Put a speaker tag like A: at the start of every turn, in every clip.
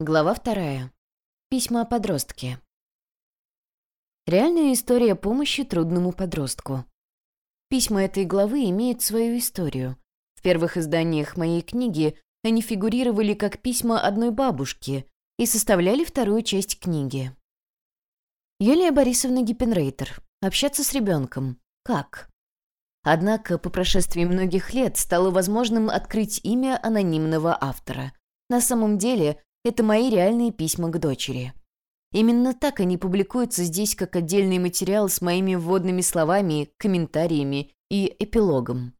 A: Глава вторая. Письма о подростке. Реальная история помощи трудному подростку. Письма этой главы имеют свою историю. В первых изданиях моей книги они фигурировали как письма одной бабушки и составляли вторую часть книги. Юлия Борисовна Гиппенрейтер. Общаться с ребенком. Как? Однако по прошествии многих лет стало возможным открыть имя анонимного автора. На самом деле это мои реальные письма к дочери. Именно так они публикуются здесь как отдельный материал с моими вводными словами, комментариями и эпилогом.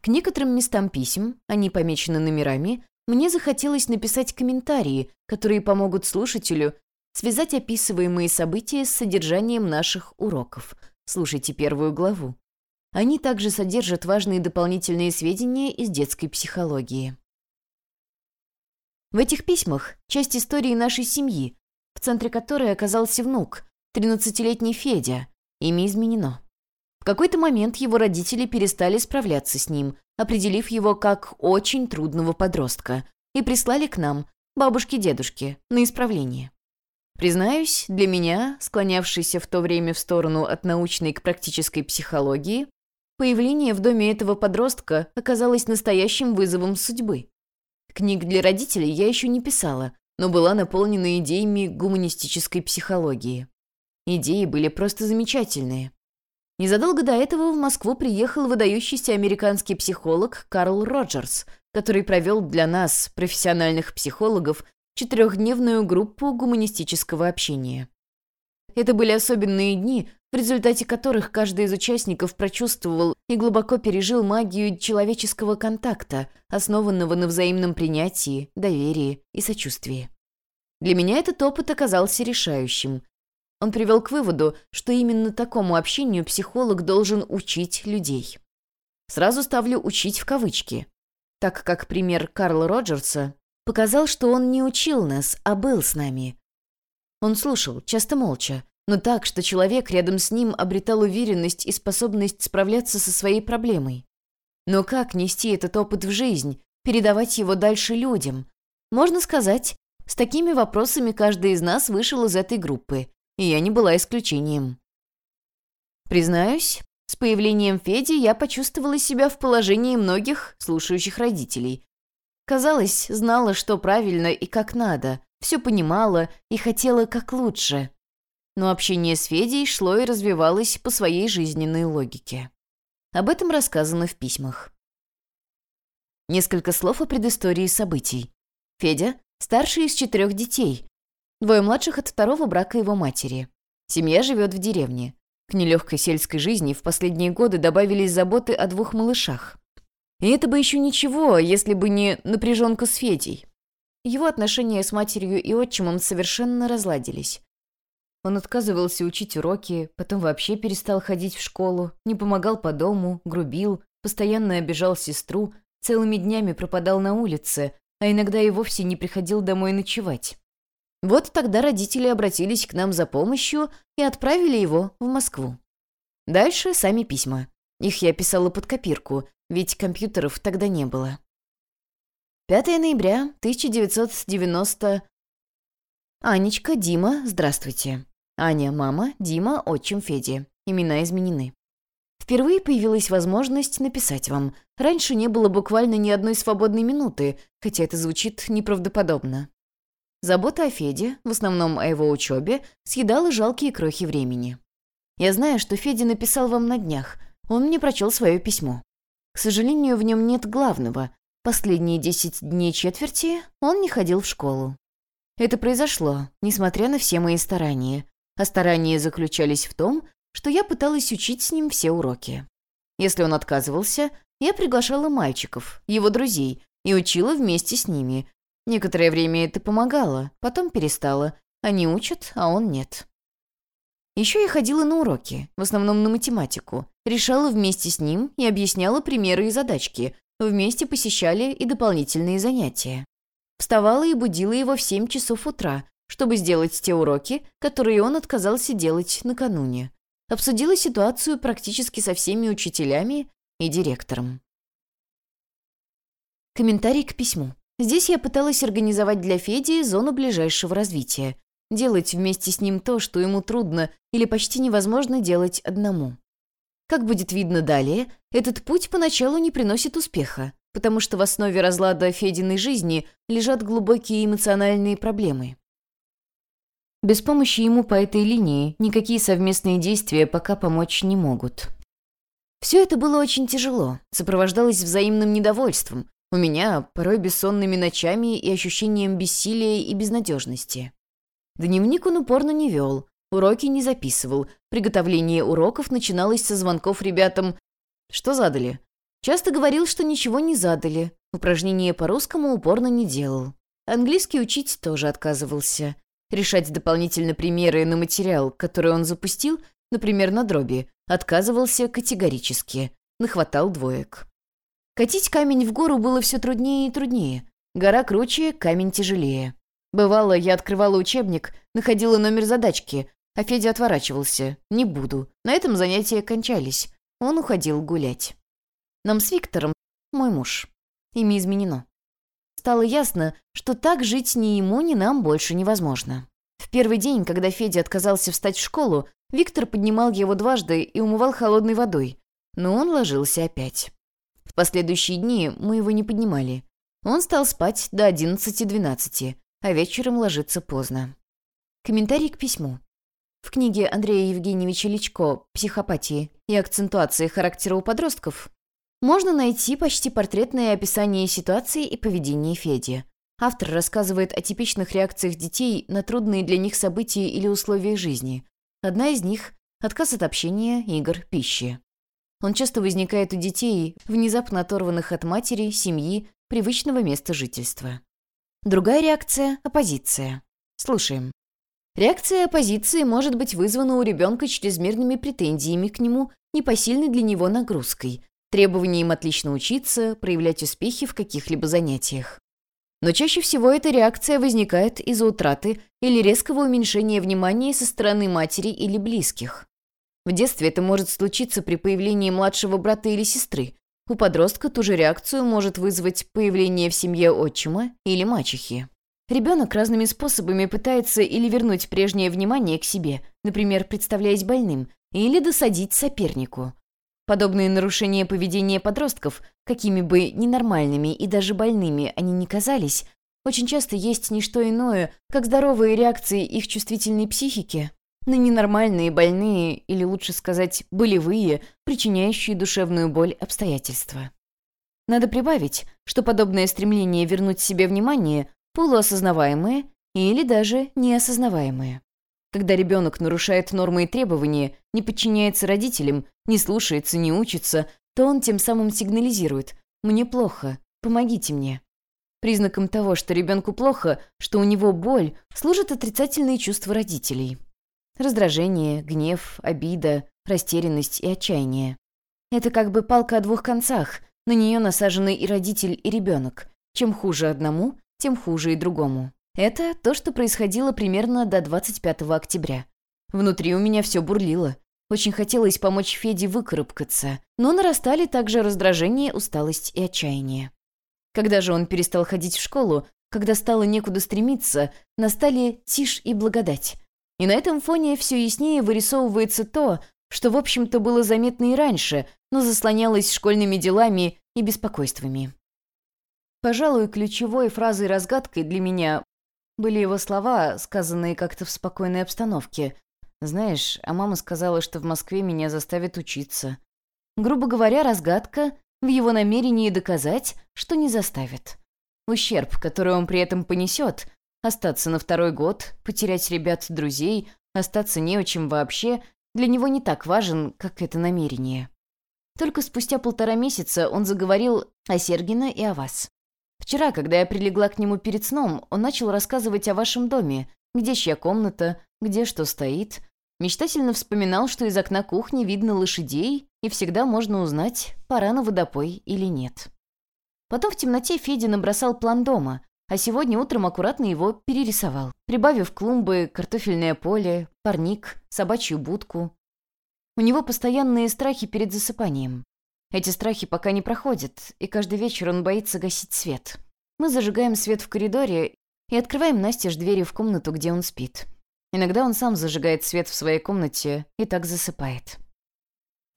A: К некоторым местам писем, они помечены номерами, мне захотелось написать комментарии, которые помогут слушателю связать описываемые события с содержанием наших уроков. Слушайте первую главу. Они также содержат важные дополнительные сведения из детской психологии. В этих письмах часть истории нашей семьи, в центре которой оказался внук, 13-летний Федя. Имя изменено. В какой-то момент его родители перестали справляться с ним, определив его как очень трудного подростка, и прислали к нам, бабушке-дедушке, на исправление. Признаюсь, для меня, склонявшейся в то время в сторону от научной к практической психологии, появление в доме этого подростка оказалось настоящим вызовом судьбы. Книг для родителей я еще не писала, но была наполнена идеями гуманистической психологии. Идеи были просто замечательные. Незадолго до этого в Москву приехал выдающийся американский психолог Карл Роджерс, который провел для нас, профессиональных психологов, четырехдневную группу гуманистического общения. Это были особенные дни, в результате которых каждый из участников прочувствовал и глубоко пережил магию человеческого контакта, основанного на взаимном принятии, доверии и сочувствии. Для меня этот опыт оказался решающим. Он привел к выводу, что именно такому общению психолог должен учить людей. Сразу ставлю «учить» в кавычки, так как пример Карла Роджерса показал, что он не учил нас, а был с нами. Он слушал, часто молча, но так, что человек рядом с ним обретал уверенность и способность справляться со своей проблемой. Но как нести этот опыт в жизнь, передавать его дальше людям? Можно сказать, с такими вопросами каждый из нас вышел из этой группы, и я не была исключением. Признаюсь, с появлением Феди я почувствовала себя в положении многих слушающих родителей. Казалось, знала, что правильно и как надо, все понимала и хотела как лучше но общение с Федей шло и развивалось по своей жизненной логике. Об этом рассказано в письмах. Несколько слов о предыстории событий. Федя – старший из четырех детей, двое младших от второго брака его матери. Семья живет в деревне. К нелегкой сельской жизни в последние годы добавились заботы о двух малышах. И это бы еще ничего, если бы не напряженка с Федей. Его отношения с матерью и отчимом совершенно разладились. Он отказывался учить уроки, потом вообще перестал ходить в школу, не помогал по дому, грубил, постоянно обижал сестру, целыми днями пропадал на улице, а иногда и вовсе не приходил домой ночевать. Вот тогда родители обратились к нам за помощью и отправили его в Москву. Дальше сами письма. Их я писала под копирку, ведь компьютеров тогда не было. 5 ноября 1990... Анечка, Дима, здравствуйте. Аня – мама, Дима – отчим Феди. Имена изменены. Впервые появилась возможность написать вам. Раньше не было буквально ни одной свободной минуты, хотя это звучит неправдоподобно. Забота о Феде, в основном о его учебе, съедала жалкие крохи времени. Я знаю, что Федя написал вам на днях. Он мне прочел свое письмо. К сожалению, в нем нет главного. Последние десять дней четверти он не ходил в школу. Это произошло, несмотря на все мои старания а старания заключались в том, что я пыталась учить с ним все уроки. Если он отказывался, я приглашала мальчиков, его друзей, и учила вместе с ними. Некоторое время это помогало, потом перестало. Они учат, а он нет. Еще я ходила на уроки, в основном на математику, решала вместе с ним и объясняла примеры и задачки, вместе посещали и дополнительные занятия. Вставала и будила его в 7 часов утра, чтобы сделать те уроки, которые он отказался делать накануне. Обсудила ситуацию практически со всеми учителями и директором. Комментарий к письму. Здесь я пыталась организовать для Феди зону ближайшего развития, делать вместе с ним то, что ему трудно или почти невозможно делать одному. Как будет видно далее, этот путь поначалу не приносит успеха, потому что в основе разлада Фединой жизни лежат глубокие эмоциональные проблемы. Без помощи ему по этой линии никакие совместные действия пока помочь не могут. Все это было очень тяжело, сопровождалось взаимным недовольством, у меня порой бессонными ночами и ощущением бессилия и безнадежности. Дневник он упорно не вел, уроки не записывал, приготовление уроков начиналось со звонков ребятам «Что задали?» Часто говорил, что ничего не задали, упражнения по русскому упорно не делал. Английский учить тоже отказывался. Решать дополнительно примеры на материал, который он запустил, например, на дроби, отказывался категорически. Нахватал двоек. Катить камень в гору было все труднее и труднее. Гора круче, камень тяжелее. Бывало, я открывала учебник, находила номер задачки, а Федя отворачивался. «Не буду». На этом занятия кончались. Он уходил гулять. Нам с Виктором, мой муж, имя изменено стало ясно, что так жить ни ему, ни нам больше невозможно. В первый день, когда Федя отказался встать в школу, Виктор поднимал его дважды и умывал холодной водой, но он ложился опять. В последующие дни мы его не поднимали. Он стал спать до 11-12, а вечером ложиться поздно. Комментарий к письму. В книге Андрея Евгеньевича Личко «Психопатии и акцентуации характера у подростков» можно найти почти портретное описание ситуации и поведения Феди. Автор рассказывает о типичных реакциях детей на трудные для них события или условия жизни. Одна из них – отказ от общения, игр, пищи. Он часто возникает у детей, внезапно оторванных от матери, семьи, привычного места жительства. Другая реакция – оппозиция. Слушаем. Реакция оппозиции может быть вызвана у ребенка чрезмерными претензиями к нему, непосильной для него нагрузкой, требованием отлично учиться, проявлять успехи в каких-либо занятиях. Но чаще всего эта реакция возникает из-за утраты или резкого уменьшения внимания со стороны матери или близких. В детстве это может случиться при появлении младшего брата или сестры. У подростка ту же реакцию может вызвать появление в семье отчима или мачехи. Ребенок разными способами пытается или вернуть прежнее внимание к себе, например, представляясь больным, или досадить сопернику. Подобные нарушения поведения подростков, какими бы ненормальными и даже больными они ни казались, очень часто есть не что иное, как здоровые реакции их чувствительной психики на ненормальные, больные, или лучше сказать, болевые, причиняющие душевную боль обстоятельства. Надо прибавить, что подобное стремление вернуть себе внимание полуосознаваемое или даже неосознаваемое. Когда ребенок нарушает нормы и требования, не подчиняется родителям, не слушается, не учится, то он тем самым сигнализирует «мне плохо, помогите мне». Признаком того, что ребенку плохо, что у него боль, служат отрицательные чувства родителей. Раздражение, гнев, обида, растерянность и отчаяние. Это как бы палка о двух концах, на нее насажены и родитель, и ребенок. Чем хуже одному, тем хуже и другому. Это то, что происходило примерно до 25 октября. Внутри у меня все бурлило. Очень хотелось помочь Феде выкарабкаться, но нарастали также раздражение, усталость и отчаяние. Когда же он перестал ходить в школу, когда стало некуда стремиться, настали тишь и благодать. И на этом фоне все яснее вырисовывается то, что, в общем-то, было заметно и раньше, но заслонялось школьными делами и беспокойствами. Пожалуй, ключевой фразой-разгадкой для меня были его слова, сказанные как-то в спокойной обстановке. Знаешь, а мама сказала, что в Москве меня заставят учиться. Грубо говоря, разгадка в его намерении доказать, что не заставит. Ущерб, который он при этом понесет, остаться на второй год, потерять ребят-друзей, остаться неучим вообще, для него не так важен, как это намерение. Только спустя полтора месяца он заговорил о Сергина и о вас. Вчера, когда я прилегла к нему перед сном, он начал рассказывать о вашем доме, где чья комната, где что стоит. Мечтательно вспоминал, что из окна кухни видно лошадей, и всегда можно узнать, пора на водопой или нет. Потом в темноте Федя набросал план дома, а сегодня утром аккуратно его перерисовал, прибавив клумбы, картофельное поле, парник, собачью будку. У него постоянные страхи перед засыпанием. Эти страхи пока не проходят, и каждый вечер он боится гасить свет. Мы зажигаем свет в коридоре и открываем настежь двери в комнату, где он спит. Иногда он сам зажигает свет в своей комнате и так засыпает.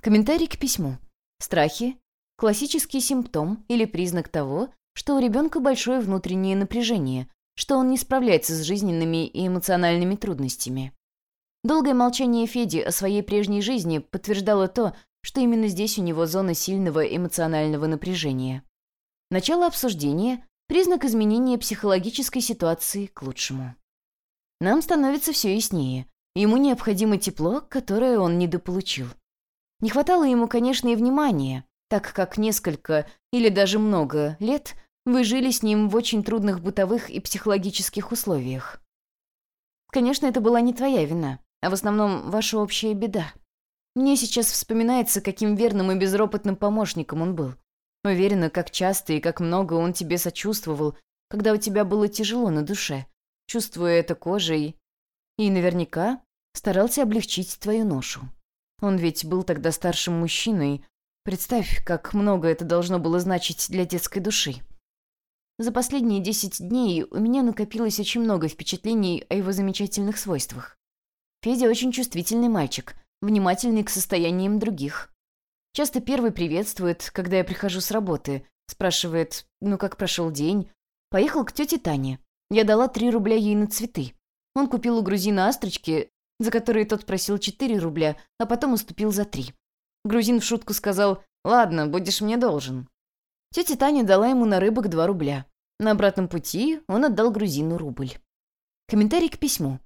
A: Комментарий к письму. Страхи – классический симптом или признак того, что у ребенка большое внутреннее напряжение, что он не справляется с жизненными и эмоциональными трудностями. Долгое молчание Феди о своей прежней жизни подтверждало то, что именно здесь у него зона сильного эмоционального напряжения. Начало обсуждения – признак изменения психологической ситуации к лучшему. Нам становится все яснее. Ему необходимо тепло, которое он недополучил. Не хватало ему, конечно, и внимания, так как несколько или даже много лет вы жили с ним в очень трудных бытовых и психологических условиях. Конечно, это была не твоя вина, а в основном ваша общая беда. Мне сейчас вспоминается, каким верным и безропотным помощником он был. Уверена, как часто и как много он тебе сочувствовал, когда у тебя было тяжело на душе, чувствуя это кожей. И наверняка старался облегчить твою ношу. Он ведь был тогда старшим мужчиной. Представь, как много это должно было значить для детской души. За последние десять дней у меня накопилось очень много впечатлений о его замечательных свойствах. Федя очень чувствительный мальчик, внимательный к состояниям других. Часто первый приветствует, когда я прихожу с работы, спрашивает, ну как прошел день. Поехал к тете Тане. Я дала три рубля ей на цветы. Он купил у грузина астрочки, за которые тот просил четыре рубля, а потом уступил за три. Грузин в шутку сказал «Ладно, будешь мне должен». Тетя Таня дала ему на рыбок 2 рубля. На обратном пути он отдал грузину рубль. Комментарий к письму.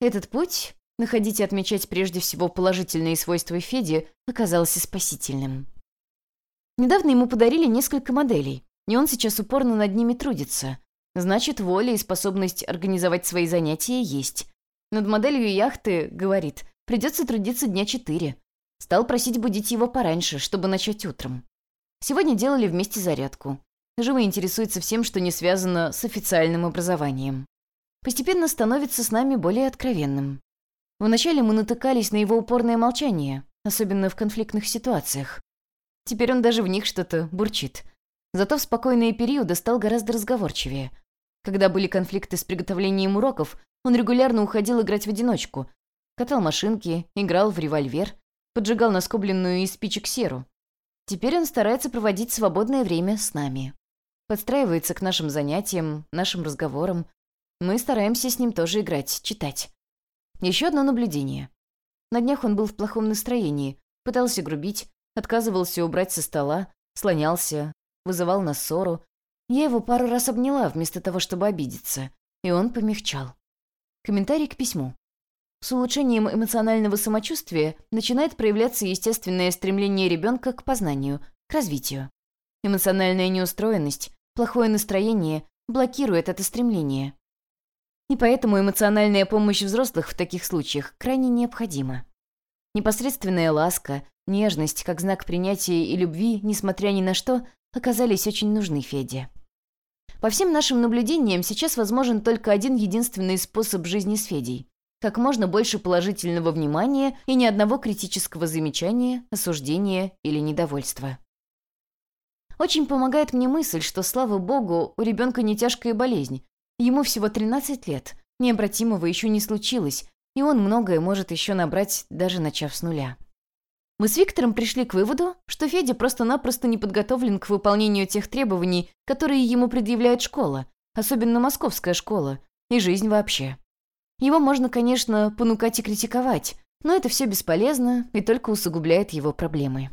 A: Этот путь, находить и отмечать прежде всего положительные свойства Феди, оказался спасительным. Недавно ему подарили несколько моделей, и он сейчас упорно над ними трудится. Значит, воля и способность организовать свои занятия есть. Над моделью яхты, говорит, придется трудиться дня четыре. Стал просить будить его пораньше, чтобы начать утром. Сегодня делали вместе зарядку. Живо интересуется всем, что не связано с официальным образованием. Постепенно становится с нами более откровенным. Вначале мы натыкались на его упорное молчание, особенно в конфликтных ситуациях. Теперь он даже в них что-то бурчит. Зато в спокойные периоды стал гораздо разговорчивее. Когда были конфликты с приготовлением уроков, он регулярно уходил играть в одиночку. Катал машинки, играл в револьвер, поджигал наскобленную из спичек серу. Теперь он старается проводить свободное время с нами. Подстраивается к нашим занятиям, нашим разговорам. Мы стараемся с ним тоже играть, читать. Еще одно наблюдение. На днях он был в плохом настроении, пытался грубить, отказывался убрать со стола, слонялся, вызывал на ссору. Я его пару раз обняла, вместо того, чтобы обидеться, и он помягчал. Комментарий к письму. С улучшением эмоционального самочувствия начинает проявляться естественное стремление ребенка к познанию, к развитию. Эмоциональная неустроенность, плохое настроение блокирует это стремление. И поэтому эмоциональная помощь взрослых в таких случаях крайне необходима. Непосредственная ласка, нежность как знак принятия и любви, несмотря ни на что, оказались очень нужны Феде. По всем нашим наблюдениям сейчас возможен только один единственный способ жизни с Федей как можно больше положительного внимания и ни одного критического замечания, осуждения или недовольства. Очень помогает мне мысль, что, слава богу, у ребенка не тяжкая болезнь. Ему всего 13 лет, необратимого еще не случилось, и он многое может еще набрать, даже начав с нуля. Мы с Виктором пришли к выводу, что Федя просто-напросто не подготовлен к выполнению тех требований, которые ему предъявляет школа, особенно московская школа, и жизнь вообще. Его можно, конечно, понукать и критиковать, но это все бесполезно и только усугубляет его проблемы.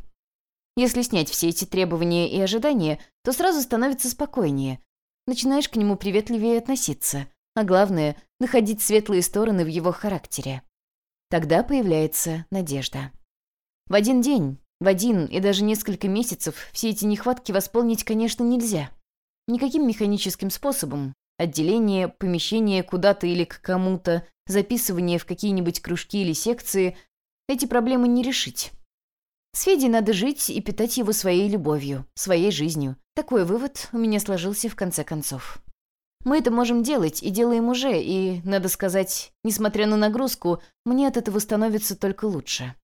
A: Если снять все эти требования и ожидания, то сразу становится спокойнее. Начинаешь к нему приветливее относиться, а главное — находить светлые стороны в его характере. Тогда появляется надежда. В один день, в один и даже несколько месяцев все эти нехватки восполнить, конечно, нельзя. Никаким механическим способом, Отделение, помещение куда-то или к кому-то, записывание в какие-нибудь кружки или секции – эти проблемы не решить. С Федей надо жить и питать его своей любовью, своей жизнью. Такой вывод у меня сложился в конце концов. Мы это можем делать и делаем уже, и, надо сказать, несмотря на нагрузку, мне от этого становится только лучше.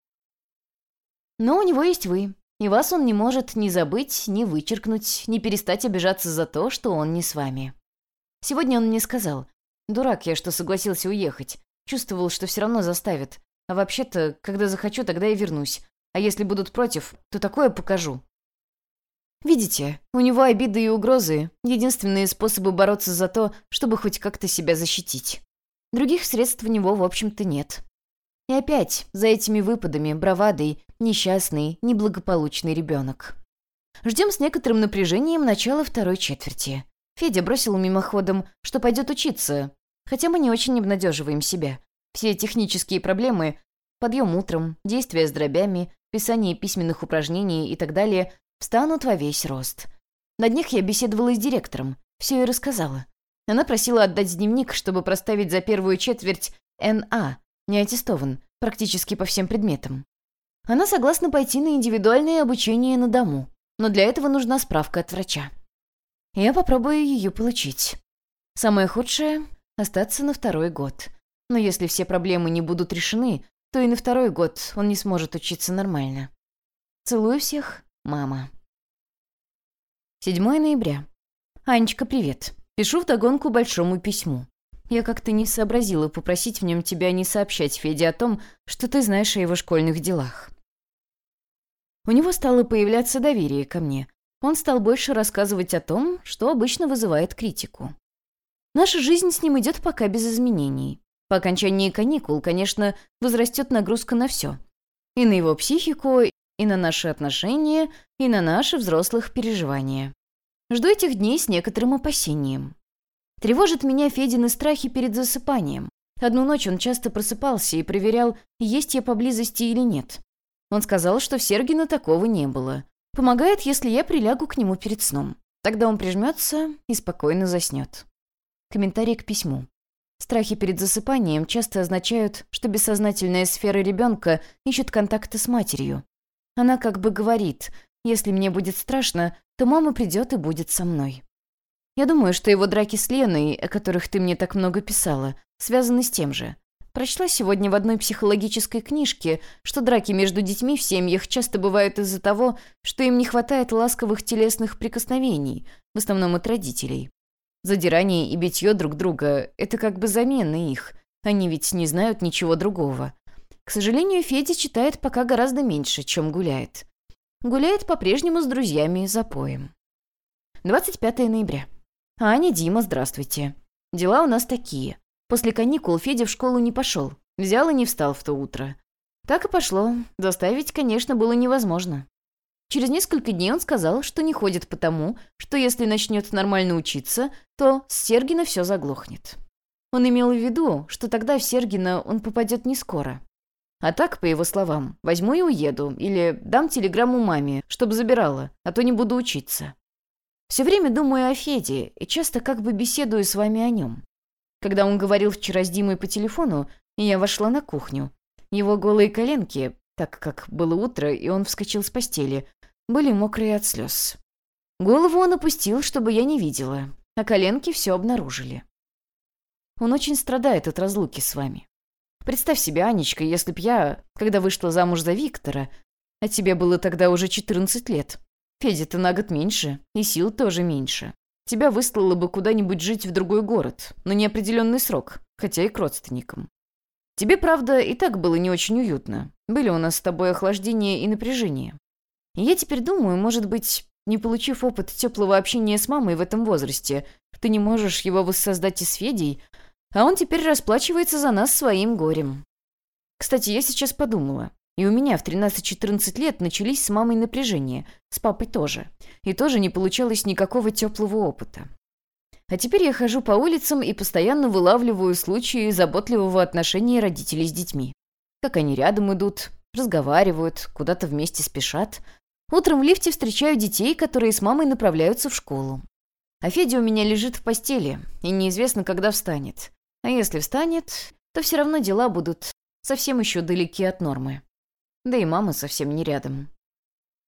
A: Но у него есть вы, И вас он не может ни забыть, ни вычеркнуть, ни перестать обижаться за то, что он не с вами. Сегодня он мне сказал, «Дурак я, что согласился уехать. Чувствовал, что все равно заставит. А вообще-то, когда захочу, тогда и вернусь. А если будут против, то такое покажу». Видите, у него обиды и угрозы — единственные способы бороться за то, чтобы хоть как-то себя защитить. Других средств у него, в общем-то, нет. И опять, за этими выпадами, бравадой, несчастный, неблагополучный ребенок. Ждем с некоторым напряжением начала второй четверти. Федя бросил мимоходом, что пойдет учиться, хотя мы не очень обнадеживаем себя. Все технические проблемы — подъем утром, действия с дробями, писание письменных упражнений и так далее — встанут во весь рост. На днях я беседовала с директором, все и рассказала. Она просила отдать дневник, чтобы проставить за первую четверть НА, не аттестован, практически по всем предметам. Она согласна пойти на индивидуальное обучение на дому, но для этого нужна справка от врача. Я попробую ее получить. Самое худшее — остаться на второй год. Но если все проблемы не будут решены, то и на второй год он не сможет учиться нормально. Целую всех, мама. 7 ноября. Анечка, привет. Пишу вдогонку большому письму. Я как-то не сообразила попросить в нем тебя не сообщать Феде о том, что ты знаешь о его школьных делах. У него стало появляться доверие ко мне. Он стал больше рассказывать о том, что обычно вызывает критику. Наша жизнь с ним идет пока без изменений. По окончании каникул, конечно, возрастет нагрузка на все. И на его психику, и на наши отношения, и на наши взрослых переживания. Жду этих дней с некоторым опасением. Тревожит меня Федины страхи перед засыпанием. Одну ночь он часто просыпался и проверял, есть я поблизости или нет. Он сказал, что в Сергина такого не было. Помогает, если я прилягу к нему перед сном. Тогда он прижмется и спокойно заснет. Комментарий к письму. Страхи перед засыпанием часто означают, что бессознательная сфера ребенка ищет контакта с матерью. Она как бы говорит, если мне будет страшно, то мама придет и будет со мной. Я думаю, что его драки с Леной, о которых ты мне так много писала, связаны с тем же. Прочла сегодня в одной психологической книжке, что драки между детьми в семьях часто бывают из-за того, что им не хватает ласковых телесных прикосновений, в основном от родителей. Задирание и битье друг друга – это как бы замена их. Они ведь не знают ничего другого. К сожалению, Федя читает пока гораздо меньше, чем гуляет. Гуляет по-прежнему с друзьями за поем. 25 ноября. «Аня, Дима, здравствуйте. Дела у нас такие. После каникул Федя в школу не пошел. Взял и не встал в то утро. Так и пошло. Заставить, конечно, было невозможно. Через несколько дней он сказал, что не ходит потому, что если начнет нормально учиться, то с Сергина все заглохнет. Он имел в виду, что тогда в Сергина он попадет не скоро. А так, по его словам, возьму и уеду, или дам телеграмму маме, чтобы забирала, а то не буду учиться. Все время думаю о Феде и часто как бы беседую с вами о нем. Когда он говорил вчера с Димой по телефону, я вошла на кухню. Его голые коленки, так как было утро, и он вскочил с постели, были мокрые от слез. Голову он опустил, чтобы я не видела, а коленки все обнаружили. Он очень страдает от разлуки с вами. Представь себе, Анечка, если б я, когда вышла замуж за Виктора, а тебе было тогда уже 14 лет, Федя-то на год меньше, и сил тоже меньше. Тебя выслало бы куда-нибудь жить в другой город, на неопределенный срок, хотя и к родственникам. Тебе, правда, и так было не очень уютно. Были у нас с тобой охлаждение и напряжение. И я теперь думаю, может быть, не получив опыт теплого общения с мамой в этом возрасте, ты не можешь его воссоздать и с Федей, а он теперь расплачивается за нас своим горем. Кстати, я сейчас подумала. И у меня в 13-14 лет начались с мамой напряжения, с папой тоже. И тоже не получалось никакого теплого опыта. А теперь я хожу по улицам и постоянно вылавливаю случаи заботливого отношения родителей с детьми. Как они рядом идут, разговаривают, куда-то вместе спешат. Утром в лифте встречаю детей, которые с мамой направляются в школу. А Федя у меня лежит в постели, и неизвестно, когда встанет. А если встанет, то все равно дела будут совсем еще далеки от нормы. Да и мама совсем не рядом.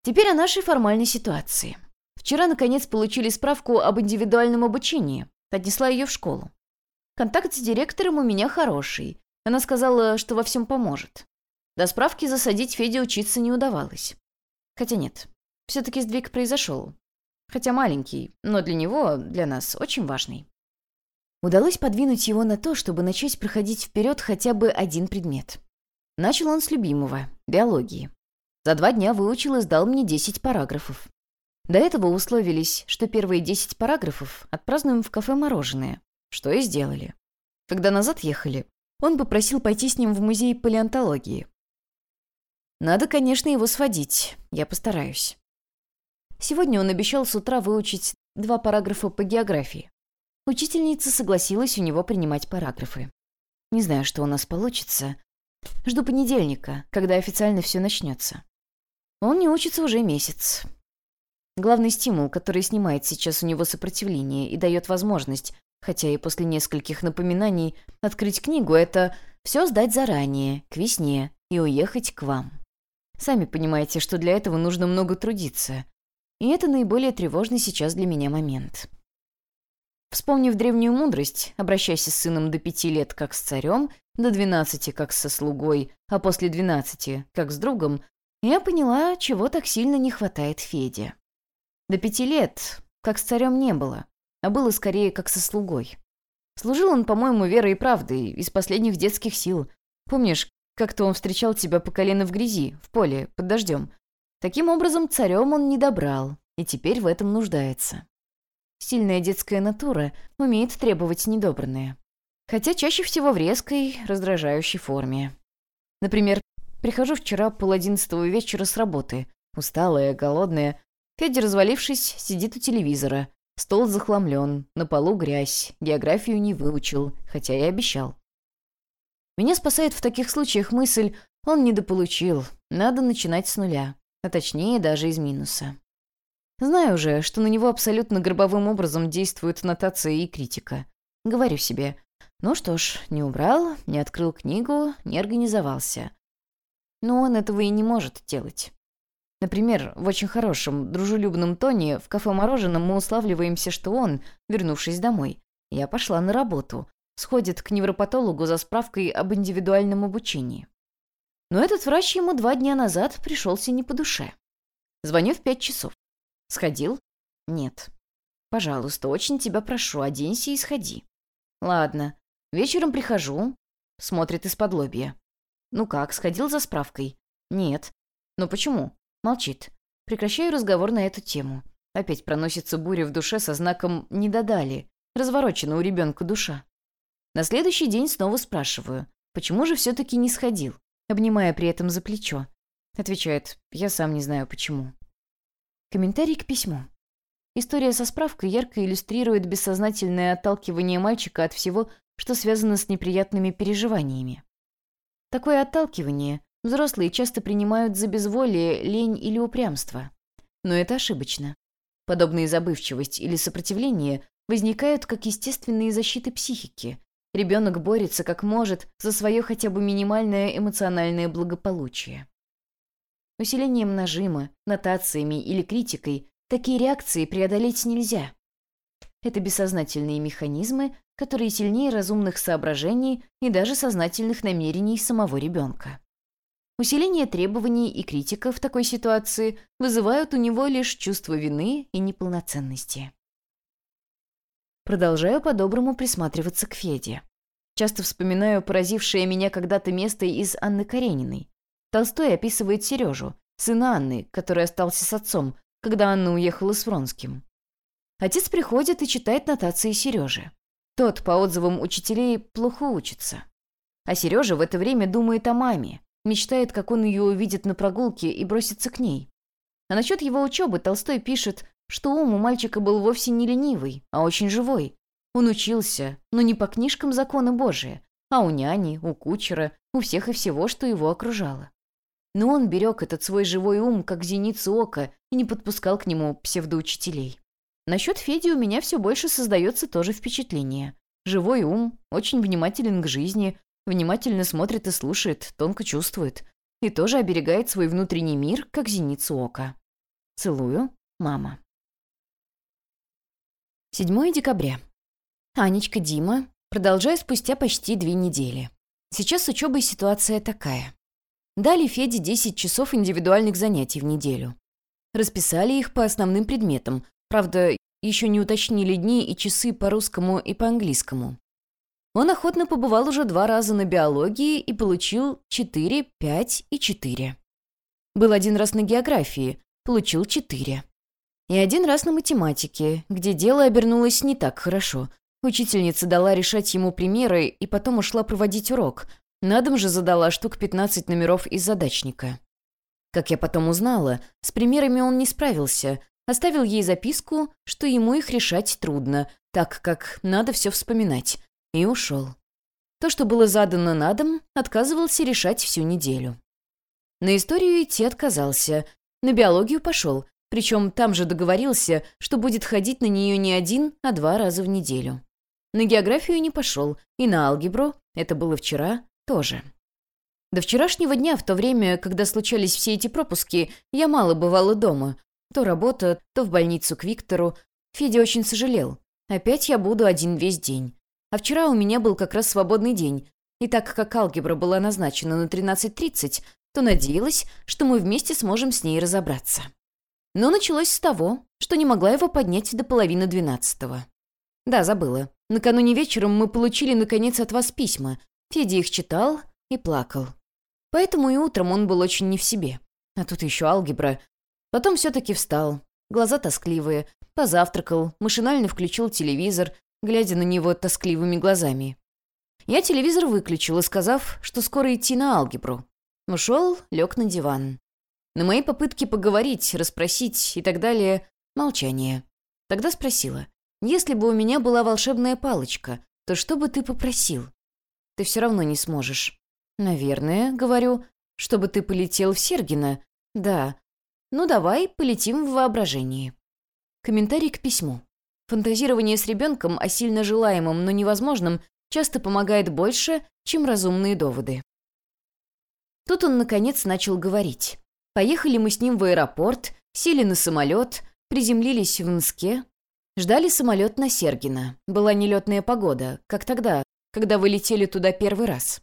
A: Теперь о нашей формальной ситуации. Вчера, наконец, получили справку об индивидуальном обучении. Отнесла ее в школу. Контакт с директором у меня хороший. Она сказала, что во всем поможет. До справки засадить Феде учиться не удавалось. Хотя нет, все-таки сдвиг произошел. Хотя маленький, но для него, для нас, очень важный. Удалось подвинуть его на то, чтобы начать проходить вперед хотя бы один предмет. Начал он с любимого — биологии. За два дня выучил и сдал мне 10 параграфов. До этого условились, что первые 10 параграфов отпразднуем в кафе «Мороженое», что и сделали. Когда назад ехали, он попросил пойти с ним в музей палеонтологии. Надо, конечно, его сводить, я постараюсь. Сегодня он обещал с утра выучить два параграфа по географии. Учительница согласилась у него принимать параграфы. Не знаю, что у нас получится. Жду понедельника, когда официально все начнется. Он не учится уже месяц. Главный стимул, который снимает сейчас у него сопротивление и дает возможность, хотя и после нескольких напоминаний, открыть книгу, это все сдать заранее, к весне, и уехать к вам. Сами понимаете, что для этого нужно много трудиться. И это наиболее тревожный сейчас для меня момент. Вспомнив древнюю мудрость, обращайся с сыном до пяти лет как с царем, до двенадцати как со слугой, а после двенадцати как с другом, я поняла, чего так сильно не хватает Феде. До пяти лет как с царем не было, а было скорее как со слугой. Служил он, по-моему, верой и правдой, из последних детских сил. Помнишь, как-то он встречал тебя по колено в грязи, в поле, под дождем. Таким образом, царем он не добрал, и теперь в этом нуждается. Сильная детская натура умеет требовать недобранное. Хотя чаще всего в резкой, раздражающей форме. Например, прихожу вчера пол одиннадцатого вечера с работы, усталая, голодная. Федя, развалившись, сидит у телевизора. Стол захламлен, на полу грязь, географию не выучил, хотя и обещал. Меня спасает в таких случаях мысль «он недополучил, надо начинать с нуля», а точнее даже из минуса. Знаю уже, что на него абсолютно гробовым образом действуют нотация и критика. Говорю себе «ну что ж, не убрал, не открыл книгу, не организовался». Но он этого и не может делать. Например, в очень хорошем, дружелюбном тоне в кафе «Мороженом» мы уславливаемся, что он, вернувшись домой, я пошла на работу, сходит к невропатологу за справкой об индивидуальном обучении. Но этот врач ему два дня назад пришелся не по душе. Звоню в пять часов. Сходил? Нет. Пожалуйста, очень тебя прошу, оденься и сходи. Ладно. Вечером прихожу. Смотрит из-под лобья. Ну как, сходил за справкой? Нет. Ну почему? Молчит. Прекращаю разговор на эту тему. Опять проносится буря в душе со знаком «не додали». Разворочена у ребенка душа. На следующий день снова спрашиваю, почему же все-таки не сходил, обнимая при этом за плечо. Отвечает, я сам не знаю почему. Комментарий к письму. История со справкой ярко иллюстрирует бессознательное отталкивание мальчика от всего, что связано с неприятными переживаниями. Такое отталкивание взрослые часто принимают за безволие, лень или упрямство. Но это ошибочно. Подобные забывчивость или сопротивление возникают как естественные защиты психики, Ребенок борется как может за свое хотя бы минимальное эмоциональное благополучие. Усилением нажима, нотациями или критикой такие реакции преодолеть нельзя. Это бессознательные механизмы, которые сильнее разумных соображений и даже сознательных намерений самого ребенка. Усиление требований и критика в такой ситуации вызывают у него лишь чувство вины и неполноценности. Продолжаю по-доброму присматриваться к Феде. Часто вспоминаю поразившее меня когда-то место из Анны Карениной. Толстой описывает Сережу, сына Анны, который остался с отцом, когда Анна уехала с Вронским. Отец приходит и читает нотации Сережи. Тот, по отзывам учителей, плохо учится. А Сережа в это время думает о маме, мечтает, как он ее увидит на прогулке и бросится к ней. А насчет его учебы Толстой пишет, что ум у мальчика был вовсе не ленивый, а очень живой. Он учился, но не по книжкам закона Божия, а у няни, у кучера, у всех и всего, что его окружало. Но он берег этот свой живой ум, как зеницу ока, и не подпускал к нему псевдоучителей. Насчет Феди у меня все больше создается тоже впечатление. Живой ум, очень внимателен к жизни, внимательно смотрит и слушает, тонко чувствует. И тоже оберегает свой внутренний мир, как зеницу ока. Целую, мама. 7 декабря. Анечка, Дима. Продолжаю спустя почти две недели. Сейчас с учебой ситуация такая. Дали Феде 10 часов индивидуальных занятий в неделю. расписали их по основным предметам, правда, еще не уточнили дни и часы по русскому и по английскому. Он охотно побывал уже два раза на биологии и получил 4, 5 и 4. Был один раз на географии, получил 4. И один раз на математике, где дело обернулось не так хорошо. Учительница дала решать ему примеры и потом ушла проводить урок. На дом же задала штук 15 номеров из задачника. Как я потом узнала, с примерами он не справился, оставил ей записку, что ему их решать трудно, так как надо все вспоминать, и ушел. То, что было задано на дом, отказывался решать всю неделю. На историю идти отказался, на биологию пошел, причем там же договорился, что будет ходить на нее не один, а два раза в неделю. На географию не пошел, и на алгебру, это было вчера, тоже. До вчерашнего дня, в то время, когда случались все эти пропуски, я мало бывала дома. То работа, то в больницу к Виктору. Федя очень сожалел. Опять я буду один весь день. А вчера у меня был как раз свободный день. И так как алгебра была назначена на 13.30, то надеялась, что мы вместе сможем с ней разобраться. Но началось с того, что не могла его поднять до половины двенадцатого. Да, забыла. Накануне вечером мы получили, наконец, от вас письма. Федя их читал и плакал. Поэтому и утром он был очень не в себе. А тут еще алгебра. Потом все-таки встал. Глаза тоскливые. Позавтракал, машинально включил телевизор, глядя на него тоскливыми глазами. Я телевизор выключила, сказав, что скоро идти на алгебру. Ушел, лег на диван. На мои попытки поговорить, расспросить и так далее — молчание. Тогда спросила, если бы у меня была волшебная палочка, то что бы ты попросил? Ты все равно не сможешь. Наверное, говорю, чтобы ты полетел в Сергина. Да. Ну давай, полетим в воображении. Комментарий к письму. Фантазирование с ребенком о сильно желаемом, но невозможном часто помогает больше, чем разумные доводы. Тут он, наконец, начал говорить. Поехали мы с ним в аэропорт, сели на самолет, приземлились в Нске, ждали самолет на Сергина. Была нелетная погода, как тогда, когда вы летели туда первый раз.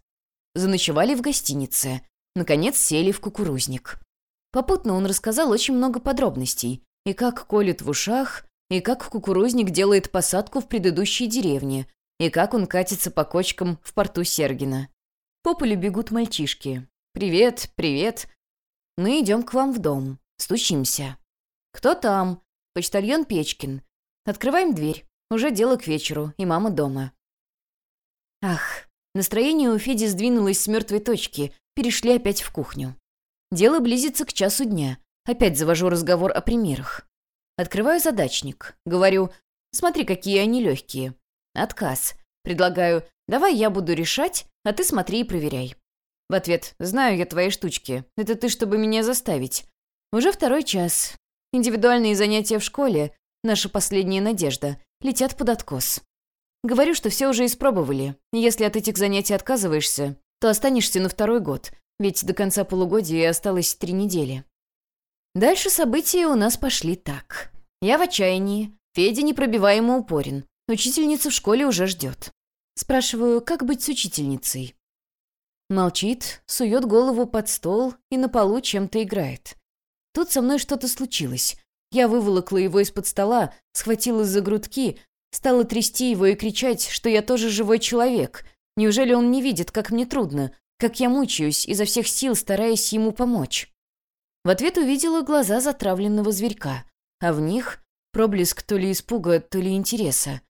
A: Заночевали в гостинице. Наконец сели в кукурузник. Попутно он рассказал очень много подробностей. И как колет в ушах, и как кукурузник делает посадку в предыдущей деревне, и как он катится по кочкам в порту Сергина. По полю бегут мальчишки. «Привет, привет!» Мы идем к вам в дом. Стучимся. «Кто там?» «Почтальон Печкин». Открываем дверь. Уже дело к вечеру, и мама дома. Ах, настроение у Феди сдвинулось с мертвой точки. Перешли опять в кухню. Дело близится к часу дня. Опять завожу разговор о примерах. Открываю задачник. Говорю, смотри, какие они легкие. Отказ. Предлагаю, давай я буду решать, а ты смотри и проверяй. В ответ «Знаю я твои штучки. Это ты, чтобы меня заставить». Уже второй час. Индивидуальные занятия в школе, наша последняя надежда, летят под откос. Говорю, что все уже испробовали. Если от этих занятий отказываешься, то останешься на второй год, ведь до конца полугодия осталось три недели. Дальше события у нас пошли так. Я в отчаянии. Федя непробиваемо упорен. Учительница в школе уже ждет. Спрашиваю, как быть с учительницей? Молчит, сует голову под стол и на полу чем-то играет. Тут со мной что-то случилось. Я выволокла его из-под стола, схватила за грудки, стала трясти его и кричать, что я тоже живой человек. Неужели он не видит, как мне трудно, как я мучаюсь, изо всех сил стараясь ему помочь? В ответ увидела глаза затравленного зверька, а в них проблеск то ли испуга, то ли интереса.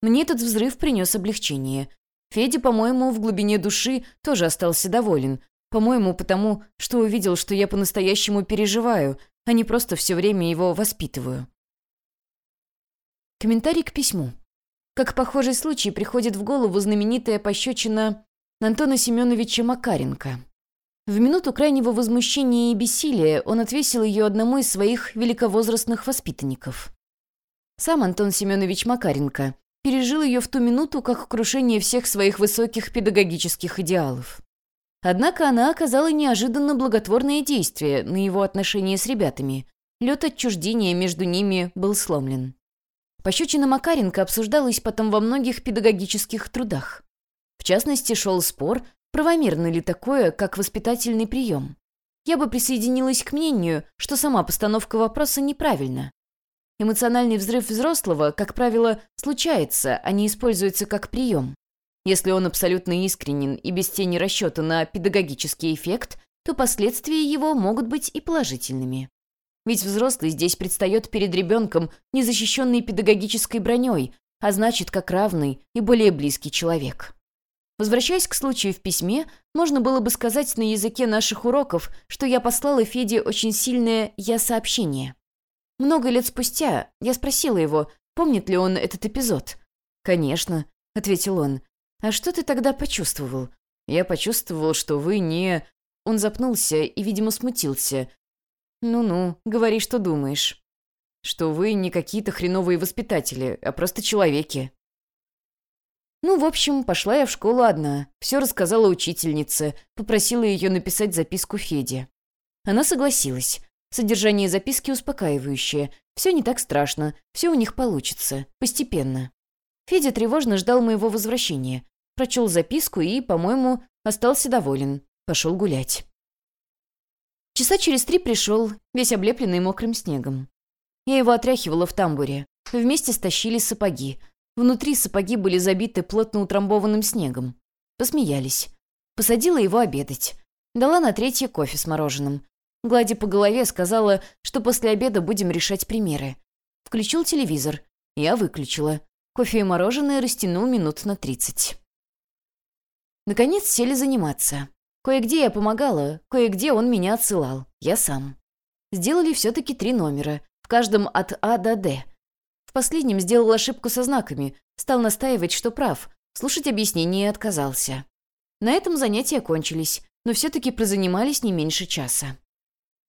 A: Мне этот взрыв принес облегчение. Федя, по-моему, в глубине души тоже остался доволен. По-моему, потому, что увидел, что я по-настоящему переживаю, а не просто все время его воспитываю. Комментарий к письму. Как похожий случай приходит в голову знаменитая пощечина Антона Семеновича Макаренко. В минуту крайнего возмущения и бессилия он отвесил ее одному из своих великовозрастных воспитанников. Сам Антон Семенович Макаренко пережил ее в ту минуту как крушение всех своих высоких педагогических идеалов. Однако она оказала неожиданно благотворное действие на его отношения с ребятами. Лед отчуждения между ними был сломлен. Пощечина Макаренко обсуждалась потом во многих педагогических трудах. В частности, шел спор, правомерно ли такое, как воспитательный прием. я бы присоединилась к мнению, что сама постановка вопроса неправильна. Эмоциональный взрыв взрослого, как правило, случается, а не используется как прием. Если он абсолютно искренен и без тени расчета на педагогический эффект, то последствия его могут быть и положительными. Ведь взрослый здесь предстает перед ребенком, незащищенный педагогической броней, а значит, как равный и более близкий человек. Возвращаясь к случаю в письме, можно было бы сказать на языке наших уроков, что я послала Феде очень сильное «я-сообщение». Много лет спустя я спросила его, помнит ли он этот эпизод. «Конечно», — ответил он. «А что ты тогда почувствовал?» «Я почувствовал, что вы не...» Он запнулся и, видимо, смутился. «Ну-ну, говори, что думаешь». «Что вы не какие-то хреновые воспитатели, а просто человеки». Ну, в общем, пошла я в школу одна. Все рассказала учительнице, попросила ее написать записку Феде. Она согласилась. Содержание записки успокаивающее. Все не так страшно, все у них получится, постепенно. Федя тревожно ждал моего возвращения. Прочел записку и, по-моему, остался доволен. Пошел гулять. Часа через три пришел, весь облепленный мокрым снегом. Я его отряхивала в тамбуре. Вместе стащили сапоги. Внутри сапоги были забиты плотно утрамбованным снегом. Посмеялись. Посадила его обедать. Дала на третье кофе с мороженым. Гладя по голове, сказала, что после обеда будем решать примеры. Включил телевизор. Я выключила. Кофе и мороженое растянул минут на тридцать. Наконец сели заниматься. Кое-где я помогала, кое-где он меня отсылал. Я сам. Сделали все-таки три номера, в каждом от А до Д. В последнем сделал ошибку со знаками, стал настаивать, что прав, слушать объяснение отказался. На этом занятия кончились, но все-таки прозанимались не меньше часа.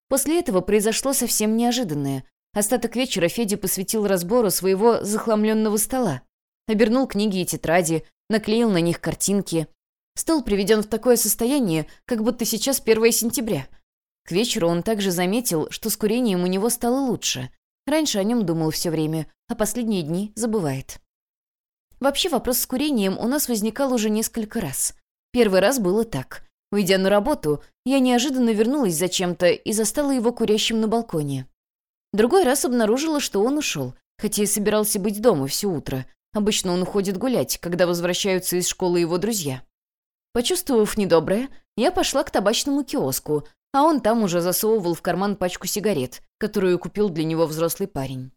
A: После этого произошло совсем неожиданное. Остаток вечера Федя посвятил разбору своего захламленного стола. Обернул книги и тетради, наклеил на них картинки, Стол приведен в такое состояние, как будто сейчас 1 сентября. К вечеру он также заметил, что с курением у него стало лучше. Раньше о нем думал все время, а последние дни забывает. Вообще вопрос с курением у нас возникал уже несколько раз. Первый раз было так. Уйдя на работу, я неожиданно вернулась зачем-то и застала его курящим на балконе. Другой раз обнаружила, что он ушел, хотя и собирался быть дома все утро. Обычно он уходит гулять, когда возвращаются из школы его друзья. Почувствовав недоброе, я пошла к табачному киоску, а он там уже засовывал в карман пачку сигарет, которую купил для него взрослый парень.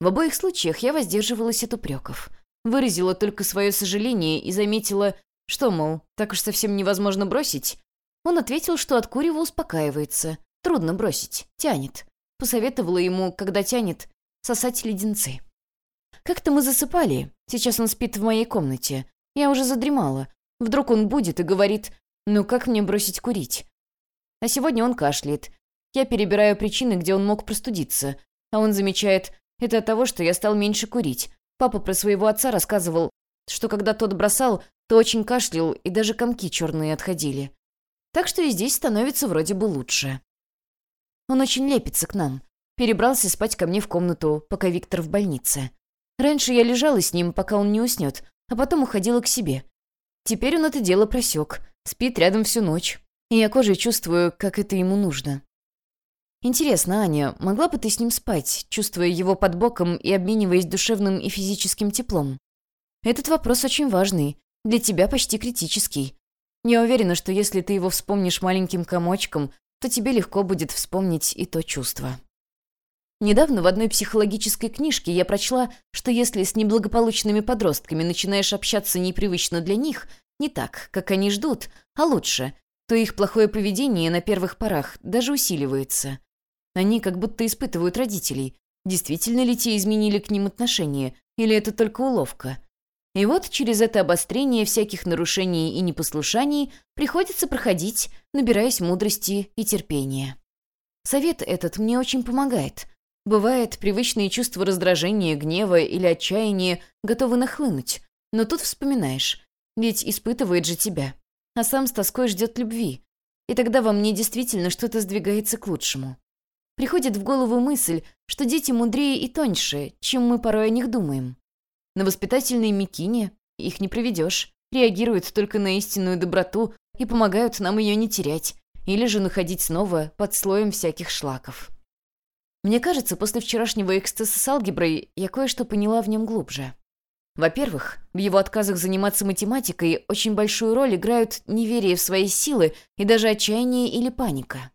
A: В обоих случаях я воздерживалась от упреков. Выразила только свое сожаление и заметила, что, мол, так уж совсем невозможно бросить. Он ответил, что от курева успокаивается. Трудно бросить, тянет. Посоветовала ему, когда тянет, сосать леденцы. Как-то мы засыпали. Сейчас он спит в моей комнате. Я уже задремала, Вдруг он будет и говорит, ну как мне бросить курить? А сегодня он кашляет. Я перебираю причины, где он мог простудиться. А он замечает, это от того, что я стал меньше курить. Папа про своего отца рассказывал, что когда тот бросал, то очень кашлял, и даже комки черные отходили. Так что и здесь становится вроде бы лучше. Он очень лепится к нам. Перебрался спать ко мне в комнату, пока Виктор в больнице. Раньше я лежала с ним, пока он не уснет, а потом уходила к себе. Теперь он это дело просек, спит рядом всю ночь. И я кожей чувствую, как это ему нужно. Интересно, Аня, могла бы ты с ним спать, чувствуя его под боком и обмениваясь душевным и физическим теплом? Этот вопрос очень важный, для тебя почти критический. Я уверена, что если ты его вспомнишь маленьким комочком, то тебе легко будет вспомнить и то чувство. Недавно в одной психологической книжке я прочла, что если с неблагополучными подростками начинаешь общаться непривычно для них, не так, как они ждут, а лучше, то их плохое поведение на первых порах даже усиливается. Они как будто испытывают родителей. Действительно ли те изменили к ним отношения, или это только уловка? И вот через это обострение всяких нарушений и непослушаний приходится проходить, набираясь мудрости и терпения. Совет этот мне очень помогает – Бывает, привычные чувства раздражения, гнева или отчаяния готовы нахлынуть. Но тут вспоминаешь, ведь испытывает же тебя. А сам с тоской ждет любви. И тогда во мне действительно что-то сдвигается к лучшему. Приходит в голову мысль, что дети мудрее и тоньше, чем мы порой о них думаем. На воспитательной Микине их не проведешь, реагируют только на истинную доброту и помогают нам ее не терять. или же находить снова под слоем всяких шлаков. Мне кажется, после вчерашнего эксцесса с алгеброй я кое-что поняла в нем глубже. Во-первых, в его отказах заниматься математикой очень большую роль играют неверие в свои силы и даже отчаяние или паника.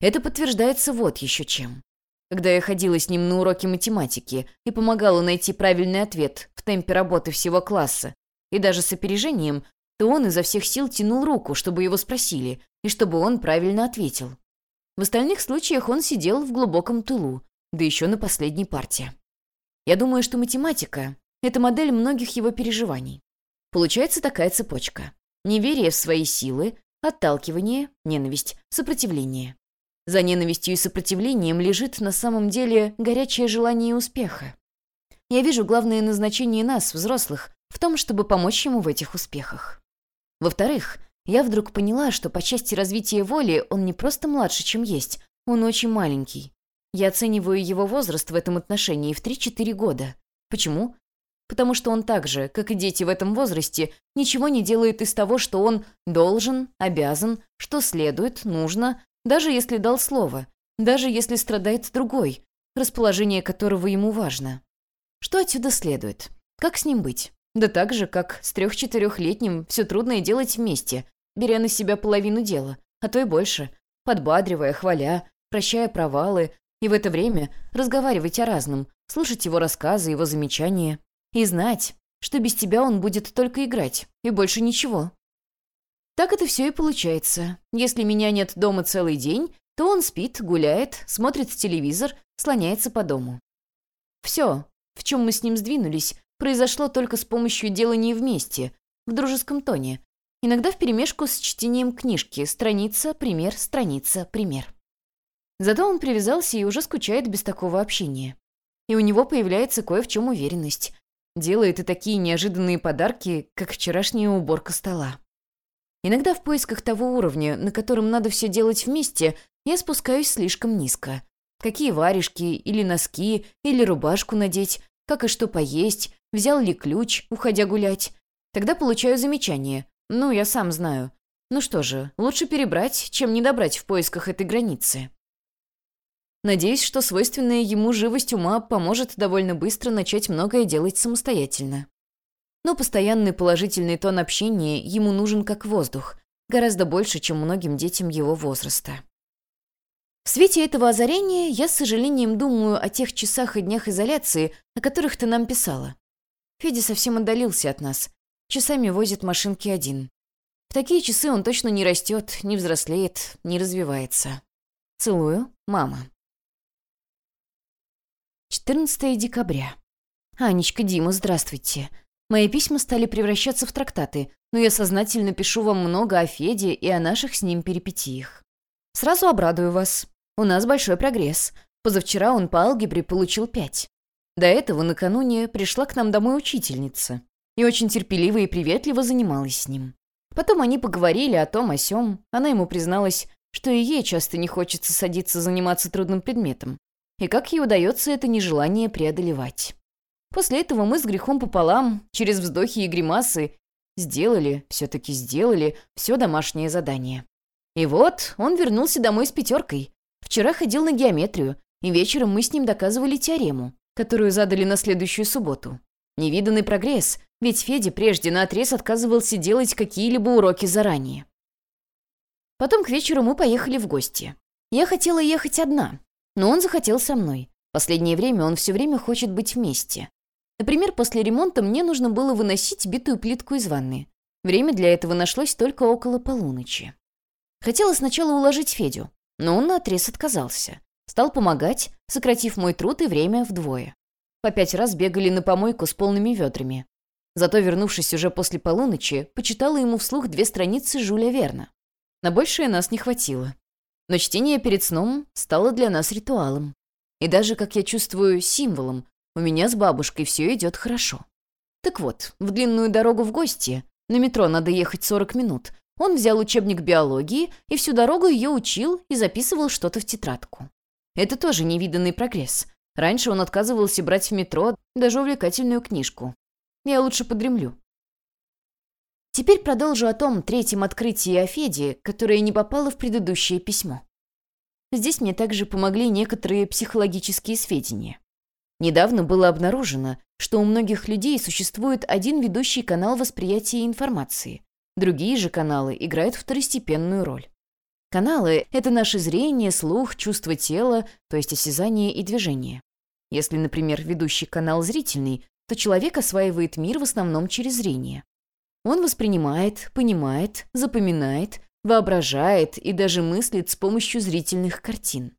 A: Это подтверждается вот еще чем. Когда я ходила с ним на уроки математики и помогала найти правильный ответ в темпе работы всего класса, и даже с опережением, то он изо всех сил тянул руку, чтобы его спросили, и чтобы он правильно ответил. В остальных случаях он сидел в глубоком тылу, да еще на последней парте. Я думаю, что математика — это модель многих его переживаний. Получается такая цепочка. Неверие в свои силы, отталкивание, ненависть, сопротивление. За ненавистью и сопротивлением лежит на самом деле горячее желание успеха. Я вижу главное назначение нас, взрослых, в том, чтобы помочь ему в этих успехах. Во-вторых, я вдруг поняла, что по части развития воли он не просто младше, чем есть, он очень маленький. Я оцениваю его возраст в этом отношении в 3-4 года. Почему? Потому что он так же, как и дети в этом возрасте, ничего не делает из того, что он должен, обязан, что следует, нужно, даже если дал слово, даже если страдает другой, расположение которого ему важно. Что отсюда следует? Как с ним быть? Да так же, как с трех-четырехлетним все трудное делать вместе, беря на себя половину дела, а то и больше, подбадривая, хваля, прощая провалы, и в это время разговаривать о разном, слушать его рассказы, его замечания, и знать, что без тебя он будет только играть, и больше ничего. Так это все и получается. Если меня нет дома целый день, то он спит, гуляет, смотрит телевизор, слоняется по дому. Все, в чем мы с ним сдвинулись, произошло только с помощью делания вместе, в дружеском тоне. Иногда вперемешку с чтением книжки, страница, пример, страница, пример. Зато он привязался и уже скучает без такого общения. И у него появляется кое в чем уверенность. Делает и такие неожиданные подарки, как вчерашняя уборка стола. Иногда в поисках того уровня, на котором надо все делать вместе, я спускаюсь слишком низко. Какие варежки, или носки, или рубашку надеть, как и что поесть, взял ли ключ, уходя гулять. Тогда получаю замечание. Ну, я сам знаю. Ну что же, лучше перебрать, чем не добрать в поисках этой границы. Надеюсь, что свойственная ему живость ума поможет довольно быстро начать многое делать самостоятельно но постоянный положительный тон общения ему нужен как воздух, гораздо больше, чем многим детям его возраста. В свете этого озарения я с сожалением думаю о тех часах и днях изоляции, о которых ты нам писала. Федя совсем отдалился от нас. Часами возит машинки один. В такие часы он точно не растет, не взрослеет, не развивается. Целую, мама. 14 декабря. Анечка, Дима, здравствуйте. Мои письма стали превращаться в трактаты, но я сознательно пишу вам много о Феде и о наших с ним перипетиях. Сразу обрадую вас. У нас большой прогресс. Позавчера он по алгебре получил пять. До этого накануне пришла к нам домой учительница и очень терпеливо и приветливо занималась с ним. Потом они поговорили о том, о сём. Она ему призналась, что и ей часто не хочется садиться заниматься трудным предметом, и как ей удается это нежелание преодолевать. После этого мы с грехом пополам, через вздохи и гримасы, сделали, все-таки сделали, все домашнее задание. И вот он вернулся домой с пятеркой. Вчера ходил на геометрию, и вечером мы с ним доказывали теорему, которую задали на следующую субботу. Невиданный прогресс, ведь Федя прежде наотрез отказывался делать какие-либо уроки заранее. Потом к вечеру мы поехали в гости. Я хотела ехать одна, но он захотел со мной. Последнее время он все время хочет быть вместе. Например, после ремонта мне нужно было выносить битую плитку из ванны. Время для этого нашлось только около полуночи. Хотела сначала уложить Федю, но он наотрез отказался. Стал помогать, сократив мой труд и время вдвое. По пять раз бегали на помойку с полными ведрами. Зато, вернувшись уже после полуночи, почитала ему вслух две страницы Жюля Верна. На большее нас не хватило. Но чтение перед сном стало для нас ритуалом. И даже, как я чувствую, символом, у меня с бабушкой все идет хорошо. Так вот, в длинную дорогу в гости, на метро надо ехать 40 минут, он взял учебник биологии и всю дорогу ее учил и записывал что-то в тетрадку. Это тоже невиданный прогресс. Раньше он отказывался брать в метро даже увлекательную книжку. Я лучше подремлю. Теперь продолжу о том третьем открытии о Феде, которое не попало в предыдущее письмо. Здесь мне также помогли некоторые психологические сведения. Недавно было обнаружено, что у многих людей существует один ведущий канал восприятия информации. Другие же каналы играют второстепенную роль. Каналы — это наше зрение, слух, чувство тела, то есть осязание и движение. Если, например, ведущий канал зрительный, то человек осваивает мир в основном через зрение. Он воспринимает, понимает, запоминает, воображает и даже мыслит с помощью зрительных картин.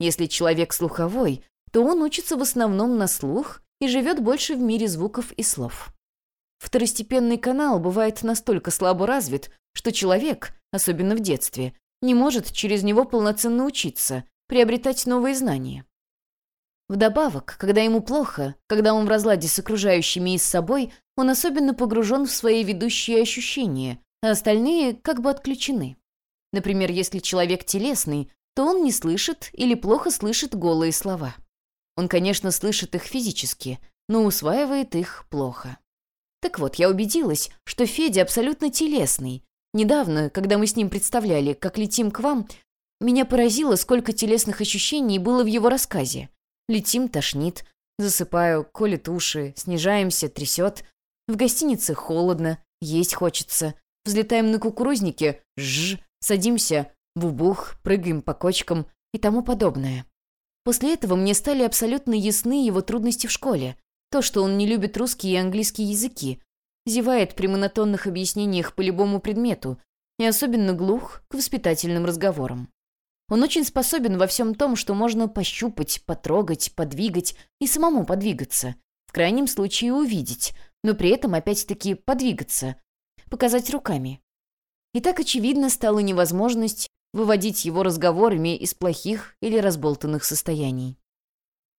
A: Если человек слуховой, то он учится в основном на слух и живет больше в мире звуков и слов. Второстепенный канал бывает настолько слабо развит, что человек, особенно в детстве, не может через него полноценно учиться, приобретать новые знания. Вдобавок, когда ему плохо, когда он в разладе с окружающими и с собой, он особенно погружен в свои ведущие ощущения, а остальные как бы отключены. Например, если человек телесный, то он не слышит или плохо слышит голые слова. Он, конечно, слышит их физически, но усваивает их плохо. Так вот, я убедилась, что Федя абсолютно телесный. Недавно, когда мы с ним представляли, как летим к вам, меня поразило, сколько телесных ощущений было в его рассказе. Летим, тошнит, засыпаю, колет уши, снижаемся, трясет. В гостинице холодно, есть хочется. Взлетаем на кукурузнике, жж, садимся, в убух, прыгаем по кочкам и тому подобное. После этого мне стали абсолютно ясны его трудности в школе. То, что он не любит русский и английский языки, зевает при монотонных объяснениях по любому предмету и особенно глух к воспитательным разговорам. Он очень способен во всем том, что можно пощупать, потрогать, подвигать и самому подвигаться, в крайнем случае увидеть, но при этом опять-таки подвигаться, показать руками. И так очевидно стала невозможность выводить его разговорами из плохих или разболтанных состояний.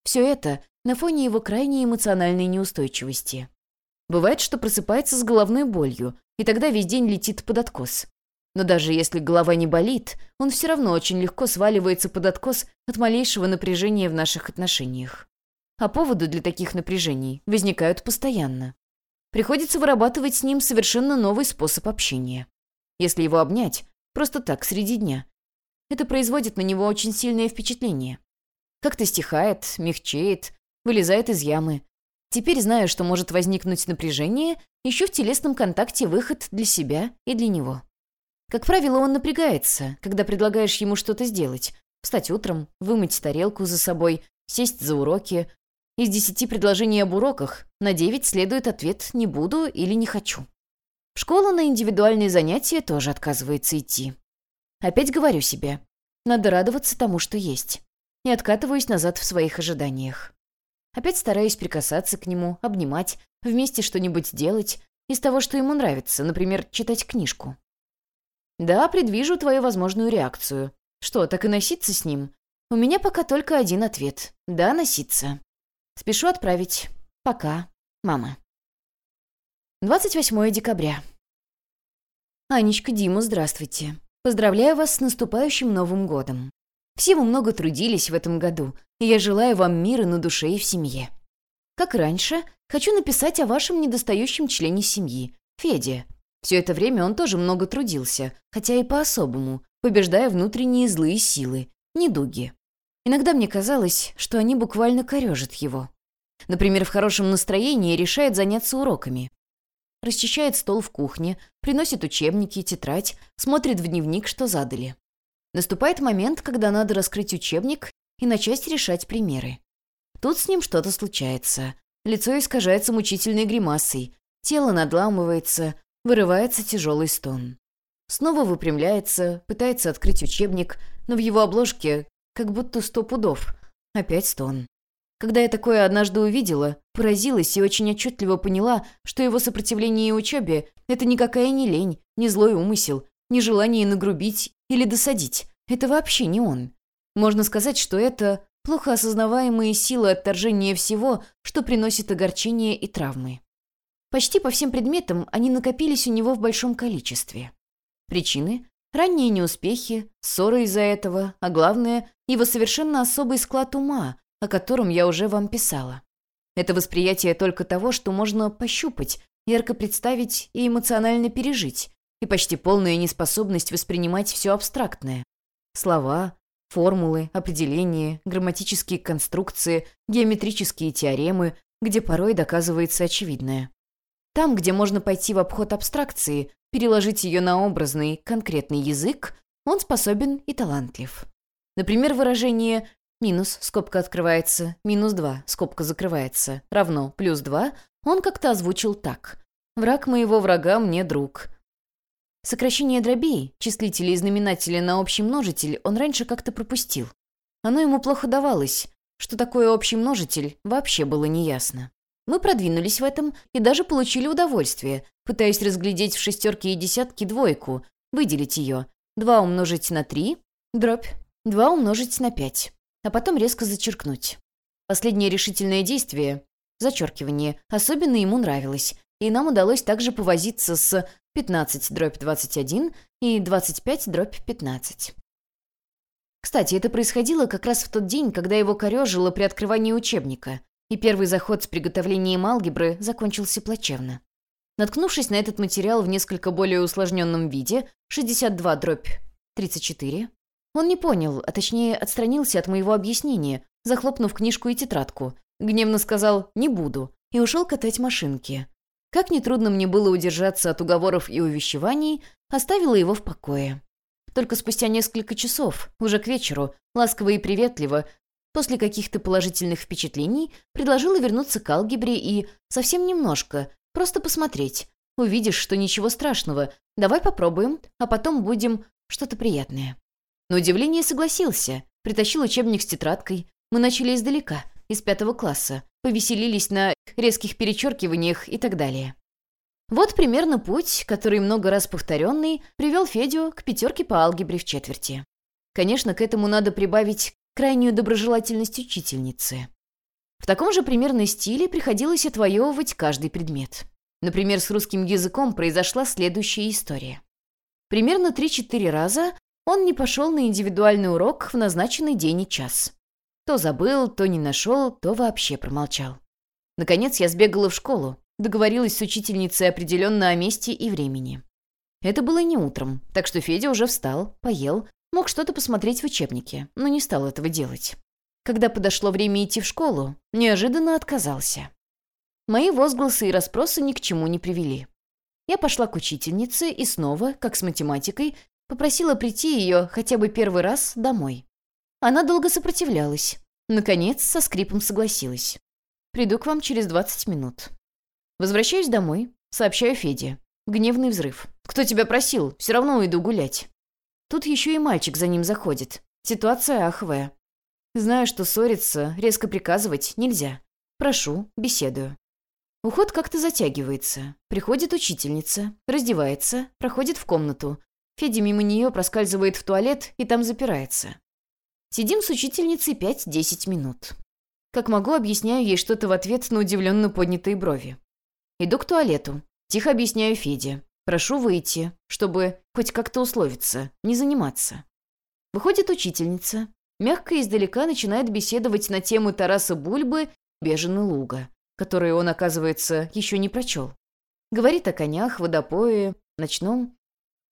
A: Все это на фоне его крайней эмоциональной неустойчивости. Бывает, что просыпается с головной болью, и тогда весь день летит под откос. Но даже если голова не болит, он все равно очень легко сваливается под откос от малейшего напряжения в наших отношениях. А поводы для таких напряжений возникают постоянно. Приходится вырабатывать с ним совершенно новый способ общения. Если его обнять, просто так, среди дня, это производит на него очень сильное впечатление. Как-то стихает, мягчеет, вылезает из ямы. Теперь, зная, что может возникнуть напряжение, ищу в телесном контакте выход для себя и для него. Как правило, он напрягается, когда предлагаешь ему что-то сделать. Встать утром, вымыть тарелку за собой, сесть за уроки, из десяти предложений об уроках на девять следует ответ «не буду» или «не хочу». В школу на индивидуальные занятия тоже отказывается идти. Опять говорю себе, надо радоваться тому, что есть. И откатываюсь назад в своих ожиданиях. Опять стараюсь прикасаться к нему, обнимать, вместе что-нибудь делать из того, что ему нравится, например, читать книжку. Да, предвижу твою возможную реакцию. Что, так и носиться с ним? У меня пока только один ответ. Да, носиться. Спешу отправить. Пока. Мама. 28 декабря. Анечка, Дима, здравствуйте. Поздравляю вас с наступающим Новым годом. Все вы много трудились в этом году, и я желаю вам мира на душе и в семье. Как раньше, хочу написать о вашем недостающем члене семьи, Феде. Все это время он тоже много трудился, хотя и по-особому, побеждая внутренние злые силы, недуги. Иногда мне казалось, что они буквально корежат его. Например, в хорошем настроении решает заняться уроками. Расчищает стол в кухне, приносит учебники, тетрадь, смотрит в дневник, что задали. Наступает момент, когда надо раскрыть учебник и начать решать примеры. Тут с ним что-то случается. Лицо искажается мучительной гримасой, тело надламывается, вырывается тяжелый стон. Снова выпрямляется, пытается открыть учебник, но в его обложке как будто сто пудов. Опять стон. Когда я такое однажды увидела, поразилась и очень отчетливо поняла, что его сопротивление учебе — это никакая не лень, не злой умысел, не желание нагрубить или досадить. Это вообще не он. Можно сказать, что это плохо осознаваемые силы отторжения всего, что приносит огорчение и травмы. Почти по всем предметам они накопились у него в большом количестве. Причины Ранние неуспехи, ссоры из-за этого, а главное, его совершенно особый склад ума, о котором я уже вам писала. Это восприятие только того, что можно пощупать, ярко представить и эмоционально пережить, и почти полная неспособность воспринимать все абстрактное. Слова, формулы, определения, грамматические конструкции, геометрические теоремы, где порой доказывается очевидное. Там, где можно пойти в обход абстракции, переложить ее на образный, конкретный язык, он способен и талантлив. Например, выражение «минус», скобка открывается, «минус 2», скобка закрывается, равно «плюс 2» он как-то озвучил так. «Враг моего врага мне друг». Сокращение дробей, числители и знаменатели на общий множитель он раньше как-то пропустил. Оно ему плохо давалось. Что такое общий множитель, вообще было неясно. Мы продвинулись в этом и даже получили удовольствие, пытаясь разглядеть в шестерке и десятке двойку, выделить ее. 2 умножить на 3, дробь, 2 умножить на 5, а потом резко зачеркнуть. Последнее решительное действие, зачеркивание, особенно ему нравилось, и нам удалось также повозиться с 15 дробь 21 и 25 дробь 15. Кстати, это происходило как раз в тот день, когда его корежило при открывании учебника, и первый заход с приготовлением алгебры закончился плачевно. Наткнувшись на этот материал в несколько более усложненном виде, 62 дробь 34, он не понял, а точнее отстранился от моего объяснения, захлопнув книжку и тетрадку, гневно сказал «не буду» и ушел катать машинки. Как нетрудно мне было удержаться от уговоров и увещеваний, оставила его в покое. Только спустя несколько часов, уже к вечеру, ласково и приветливо, после каких-то положительных впечатлений, предложила вернуться к алгебре и, совсем немножко, просто посмотреть. Увидишь, что ничего страшного, давай попробуем, а потом будем что-то приятное. На удивление согласился, притащил учебник с тетрадкой. Мы начали издалека, из пятого класса, повеселились на резких перечеркиваниях и так далее. Вот примерно путь, который много раз повторенный, привел Федю к пятерке по алгебре в четверти. Конечно, к этому надо прибавить крайнюю доброжелательность учительницы. В таком же примерно стиле приходилось отвоевывать каждый предмет. Например, с русским языком произошла следующая история. Примерно 3-4 раза он не пошел на индивидуальный урок в назначенный день и час. То забыл, то не нашел, то вообще промолчал. Наконец я сбегала в школу, договорилась с учительницей определенно о месте и времени. Это было не утром, так что Федя уже встал, поел, мог что-то посмотреть в учебнике, но не стал этого делать. Когда подошло время идти в школу, неожиданно отказался. Мои возгласы и расспросы ни к чему не привели. Я пошла к учительнице и снова, как с математикой, попросила прийти ее хотя бы первый раз домой. Она долго сопротивлялась. Наконец, со скрипом согласилась. Приду к вам через 20 минут. Возвращаюсь домой, сообщаю Феде. Гневный взрыв. «Кто тебя просил? Все равно уйду гулять». Тут еще и мальчик за ним заходит. Ситуация аховая. Знаю, что ссориться, резко приказывать нельзя. Прошу, беседую. Уход как-то затягивается. Приходит учительница, раздевается, проходит в комнату. Федя мимо нее проскальзывает в туалет и там запирается. Сидим с учительницей 5-10 минут. Как могу, объясняю ей что-то в ответ на удивленно поднятые брови. Иду к туалету. Тихо объясняю Феде. Прошу выйти, чтобы хоть как-то условиться, не заниматься. Выходит учительница. Мягко издалека начинает беседовать на тему Тараса Бульбы «Беженый луга», которые он, оказывается, еще не прочел. Говорит о конях, водопое, ночном.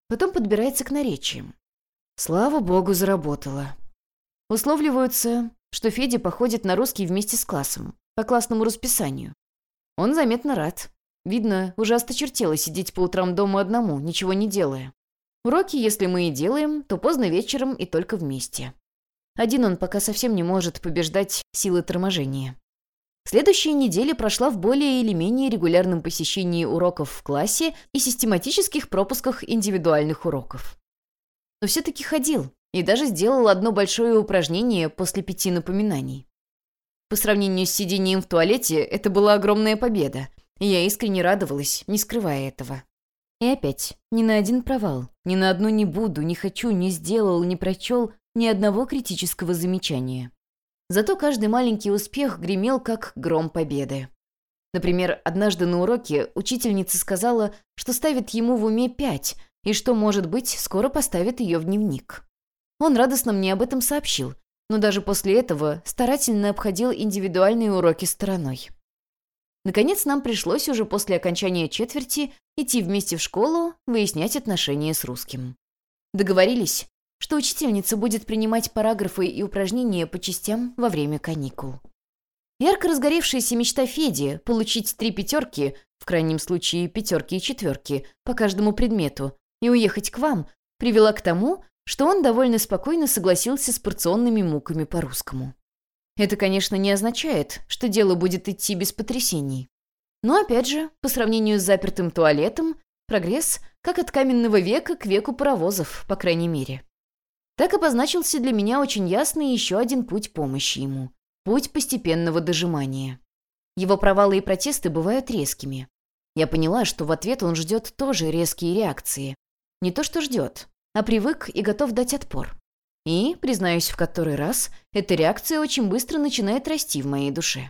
A: Потом подбирается к наречиям. Слава богу, заработала. Условливаются, что Федя походит на русский вместе с классом, по классному расписанию. Он заметно рад. Видно, уже осточертело сидеть по утрам дома одному, ничего не делая. Уроки, если мы и делаем, то поздно вечером и только вместе. Один он пока совсем не может побеждать силы торможения. Следующая неделя прошла в более или менее регулярном посещении уроков в классе и систематических пропусках индивидуальных уроков. Но все-таки ходил, и даже сделал одно большое упражнение после пяти напоминаний. По сравнению с сидением в туалете, это была огромная победа, и я искренне радовалась, не скрывая этого. И опять, ни на один провал, ни на одну не буду, не хочу, не сделал, не прочел ни одного критического замечания. Зато каждый маленький успех гремел, как гром победы. Например, однажды на уроке учительница сказала, что ставит ему в уме пять, и что, может быть, скоро поставит ее в дневник. Он радостно мне об этом сообщил, но даже после этого старательно обходил индивидуальные уроки стороной. Наконец, нам пришлось уже после окончания четверти идти вместе в школу, выяснять отношения с русским. Договорились, что учительница будет принимать параграфы и упражнения по частям во время каникул. Ярко разгоревшаяся мечта Феди получить три пятерки, в крайнем случае пятерки и четверки, по каждому предмету, и уехать к вам, привела к тому, что он довольно спокойно согласился с порционными муками по-русскому. Это, конечно, не означает, что дело будет идти без потрясений. Но, опять же, по сравнению с запертым туалетом, прогресс как от каменного века к веку паровозов, по крайней мере. Так обозначился для меня очень ясный еще один путь помощи ему. Путь постепенного дожимания. Его провалы и протесты бывают резкими. Я поняла, что в ответ он ждет тоже резкие реакции. Не то что ждет, а привык и готов дать отпор. И, признаюсь в который раз, эта реакция очень быстро начинает расти в моей душе.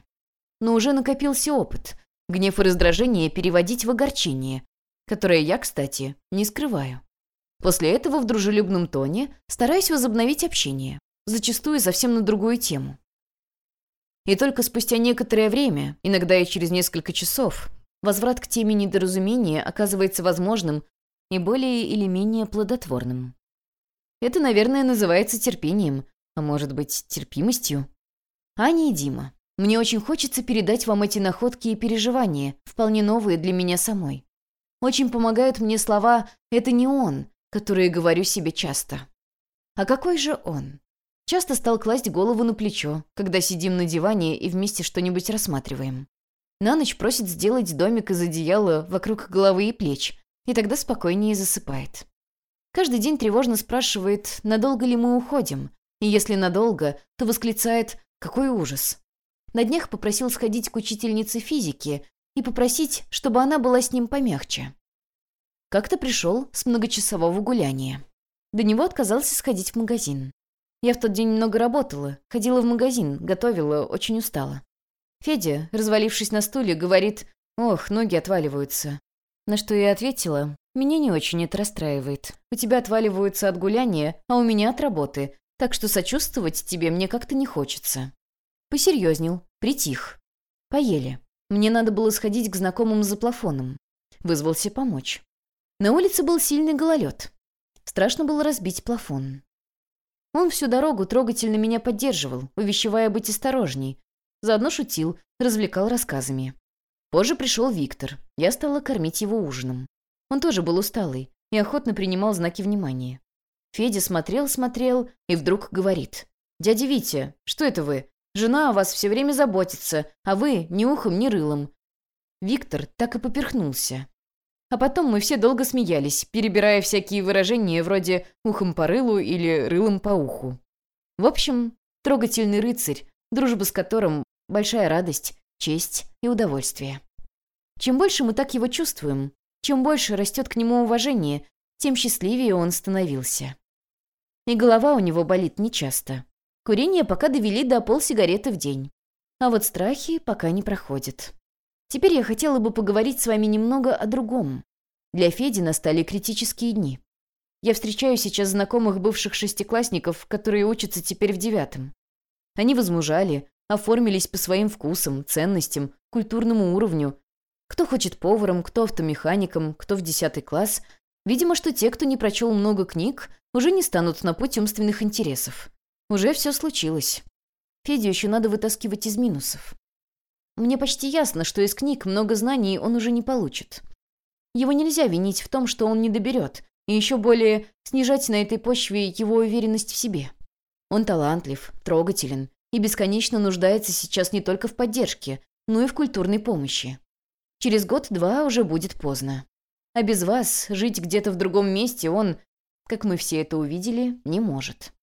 A: Но уже накопился опыт. Гнев и раздражение переводить в огорчение, которое я, кстати, не скрываю. После этого в дружелюбном тоне стараюсь возобновить общение, зачастую совсем на другую тему. И только спустя некоторое время, иногда и через несколько часов, возврат к теме недоразумения оказывается возможным и более или менее плодотворным. Это, наверное, называется терпением, а может быть, терпимостью. Аня и Дима, мне очень хочется передать вам эти находки и переживания, вполне новые для меня самой. Очень помогают мне слова «это не он», которые говорю себе часто. А какой же он? Часто стал класть голову на плечо, когда сидим на диване и вместе что-нибудь рассматриваем. На ночь просит сделать домик из одеяла вокруг головы и плеч, и тогда спокойнее засыпает. Каждый день тревожно спрашивает, надолго ли мы уходим, и если надолго, то восклицает «какой ужас». На днях попросил сходить к учительнице физики и попросить, чтобы она была с ним помягче. Как-то пришел с многочасового гуляния. До него отказался сходить в магазин. Я в тот день много работала, ходила в магазин, готовила, очень устала. Федя, развалившись на стуле, говорит «Ох, ноги отваливаются». На что я ответила «Меня не очень это расстраивает. У тебя отваливаются от гуляния, а у меня от работы, так что сочувствовать тебе мне как-то не хочется». Посерьезнел, притих. Поели. Мне надо было сходить к знакомым за плафоном. Вызвался помочь. На улице был сильный гололед. Страшно было разбить плафон. Он всю дорогу трогательно меня поддерживал, увещевая быть осторожней. Заодно шутил, развлекал рассказами. Позже пришел Виктор. Я стала кормить его ужином. Он тоже был усталый и охотно принимал знаки внимания. Федя смотрел-смотрел и вдруг говорит. «Дядя Витя, что это вы? Жена о вас все время заботится, а вы ни ухом, ни рылом». Виктор так и поперхнулся. А потом мы все долго смеялись, перебирая всякие выражения вроде «ухом по рылу» или «рылом по уху». В общем, трогательный рыцарь, дружба с которым – большая радость, честь и удовольствие. Чем больше мы так его чувствуем, чем больше растет к нему уважение, тем счастливее он становился. И голова у него болит нечасто. Курение пока довели до полсигареты в день. А вот страхи пока не проходят. Теперь я хотела бы поговорить с вами немного о другом. Для Феди настали критические дни. Я встречаю сейчас знакомых бывших шестиклассников, которые учатся теперь в девятом. Они возмужали, оформились по своим вкусам, ценностям, культурному уровню. Кто хочет поваром, кто автомехаником, кто в десятый класс. Видимо, что те, кто не прочел много книг, уже не станут на путь умственных интересов. Уже все случилось. Федю еще надо вытаскивать из минусов. Мне почти ясно, что из книг много знаний он уже не получит. Его нельзя винить в том, что он не доберет, и еще более снижать на этой почве его уверенность в себе. Он талантлив, трогателен и бесконечно нуждается сейчас не только в поддержке, но и в культурной помощи. Через год-два уже будет поздно. А без вас жить где-то в другом месте он, как мы все это увидели, не может.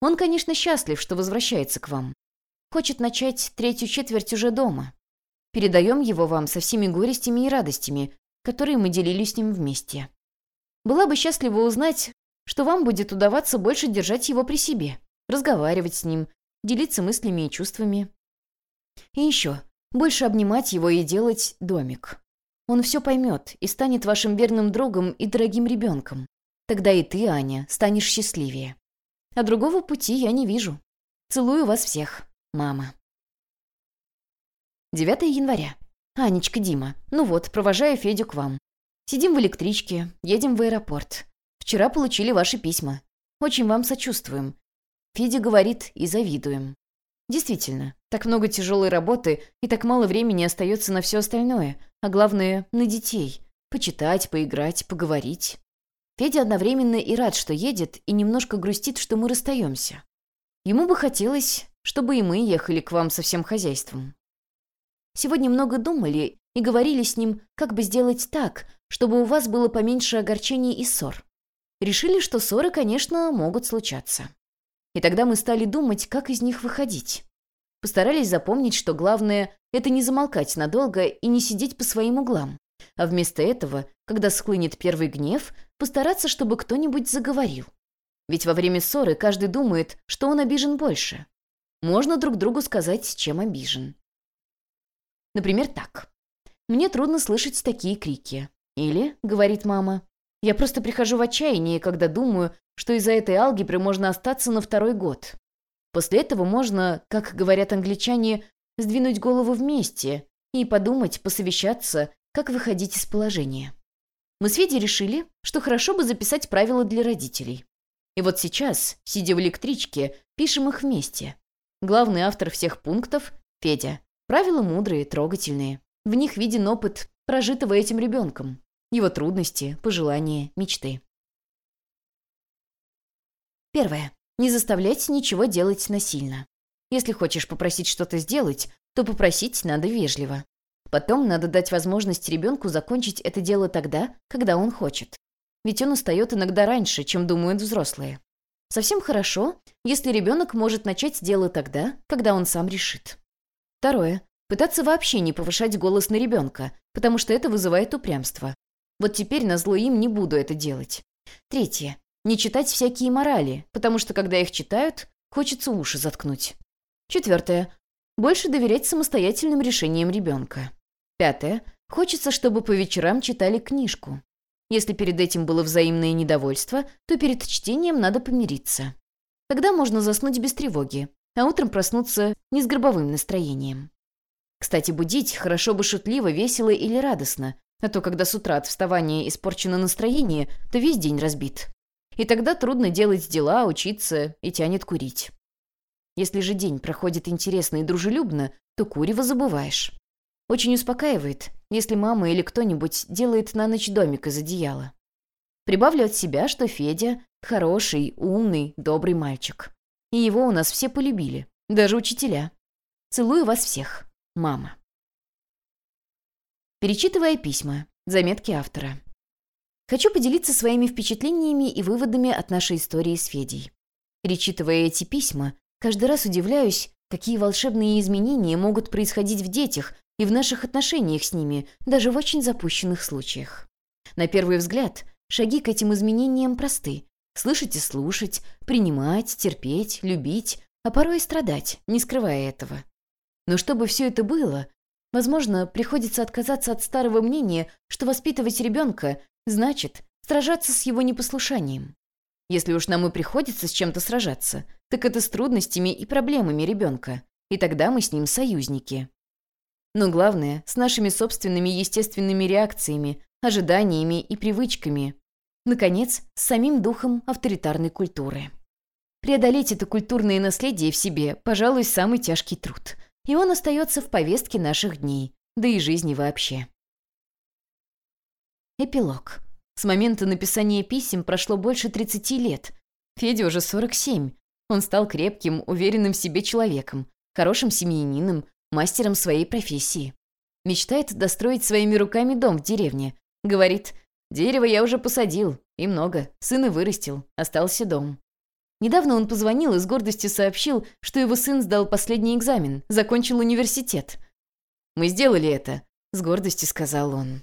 A: Он, конечно, счастлив, что возвращается к вам. Хочет начать третью четверть уже дома. Передаем его вам со всеми горестями и радостями, которые мы делили с ним вместе. Была бы счастлива узнать, что вам будет удаваться больше держать его при себе, разговаривать с ним, делиться мыслями и чувствами. И еще, больше обнимать его и делать домик. Он все поймет и станет вашим верным другом и дорогим ребенком. Тогда и ты, Аня, станешь счастливее. А другого пути я не вижу. Целую вас всех, мама. 9 января. «Анечка, Дима, ну вот, провожаю Федю к вам. Сидим в электричке, едем в аэропорт. Вчера получили ваши письма. Очень вам сочувствуем. Федя говорит и завидуем. Действительно, так много тяжелой работы и так мало времени остается на все остальное, а главное — на детей. Почитать, поиграть, поговорить. Федя одновременно и рад, что едет, и немножко грустит, что мы расстаемся. Ему бы хотелось, чтобы и мы ехали к вам со всем хозяйством. Сегодня много думали и говорили с ним, как бы сделать так, чтобы у вас было поменьше огорчений и ссор. Решили, что ссоры, конечно, могут случаться. И тогда мы стали думать, как из них выходить. Постарались запомнить, что главное — это не замолкать надолго и не сидеть по своим углам. А вместо этого, когда схлынет первый гнев, постараться, чтобы кто-нибудь заговорил. Ведь во время ссоры каждый думает, что он обижен больше. Можно друг другу сказать, чем обижен. Например, так. «Мне трудно слышать такие крики». Или, говорит мама, «Я просто прихожу в отчаяние, когда думаю, что из-за этой алгебры можно остаться на второй год». После этого можно, как говорят англичане, сдвинуть голову вместе и подумать, посовещаться, как выходить из положения. Мы с Федей решили, что хорошо бы записать правила для родителей. И вот сейчас, сидя в электричке, пишем их вместе. Главный автор всех пунктов — Федя. Правила мудрые, трогательные. В них виден опыт, прожитого этим ребенком. Его трудности, пожелания, мечты. Первое. Не заставлять ничего делать насильно. Если хочешь попросить что-то сделать, то попросить надо вежливо. Потом надо дать возможность ребенку закончить это дело тогда, когда он хочет. Ведь он устает иногда раньше, чем думают взрослые. Совсем хорошо, если ребенок может начать дело тогда, когда он сам решит. Второе. Пытаться вообще не повышать голос на ребенка, потому что это вызывает упрямство. Вот теперь на зло им не буду это делать. Третье. Не читать всякие морали, потому что когда их читают, хочется уши заткнуть. Четвертое. Больше доверять самостоятельным решениям ребенка. Пятое. Хочется, чтобы по вечерам читали книжку. Если перед этим было взаимное недовольство, то перед чтением надо помириться. Тогда можно заснуть без тревоги, а утром проснуться не с гробовым настроением. Кстати, будить хорошо бы шутливо, весело или радостно, а то когда с утра от вставания испорчено настроение, то весь день разбит. И тогда трудно делать дела, учиться и тянет курить. Если же день проходит интересно и дружелюбно, то курево забываешь. Очень успокаивает, если мама или кто-нибудь делает на ночь домик из одеяла. Прибавлю от себя, что Федя – хороший, умный, добрый мальчик. И его у нас все полюбили, даже учителя. Целую вас всех. Мама. Перечитывая письма. Заметки автора. Хочу поделиться своими впечатлениями и выводами от нашей истории с Федей. Перечитывая эти письма, каждый раз удивляюсь, какие волшебные изменения могут происходить в детях и в наших отношениях с ними, даже в очень запущенных случаях. На первый взгляд, шаги к этим изменениям просты. Слышать и слушать, принимать, терпеть, любить, а порой и страдать, не скрывая этого. Но чтобы все это было, возможно, приходится отказаться от старого мнения, что воспитывать ребенка значит сражаться с его непослушанием. Если уж нам и приходится с чем-то сражаться, так это с трудностями и проблемами ребенка, и тогда мы с ним союзники. Но главное, с нашими собственными естественными реакциями, ожиданиями и привычками. Наконец, с самим духом авторитарной культуры. Преодолеть это культурное наследие в себе, пожалуй, самый тяжкий труд. И он остается в повестке наших дней, да и жизни вообще. Эпилог. С момента написания писем прошло больше 30 лет. Федя уже 47. Он стал крепким, уверенным в себе человеком, хорошим семьянином, мастером своей профессии. Мечтает достроить своими руками дом в деревне. Говорит, дерево я уже посадил, и много, сына вырастил, остался дом. Недавно он позвонил и с гордостью сообщил, что его сын сдал последний экзамен, закончил университет. «Мы сделали это», — с гордостью сказал он.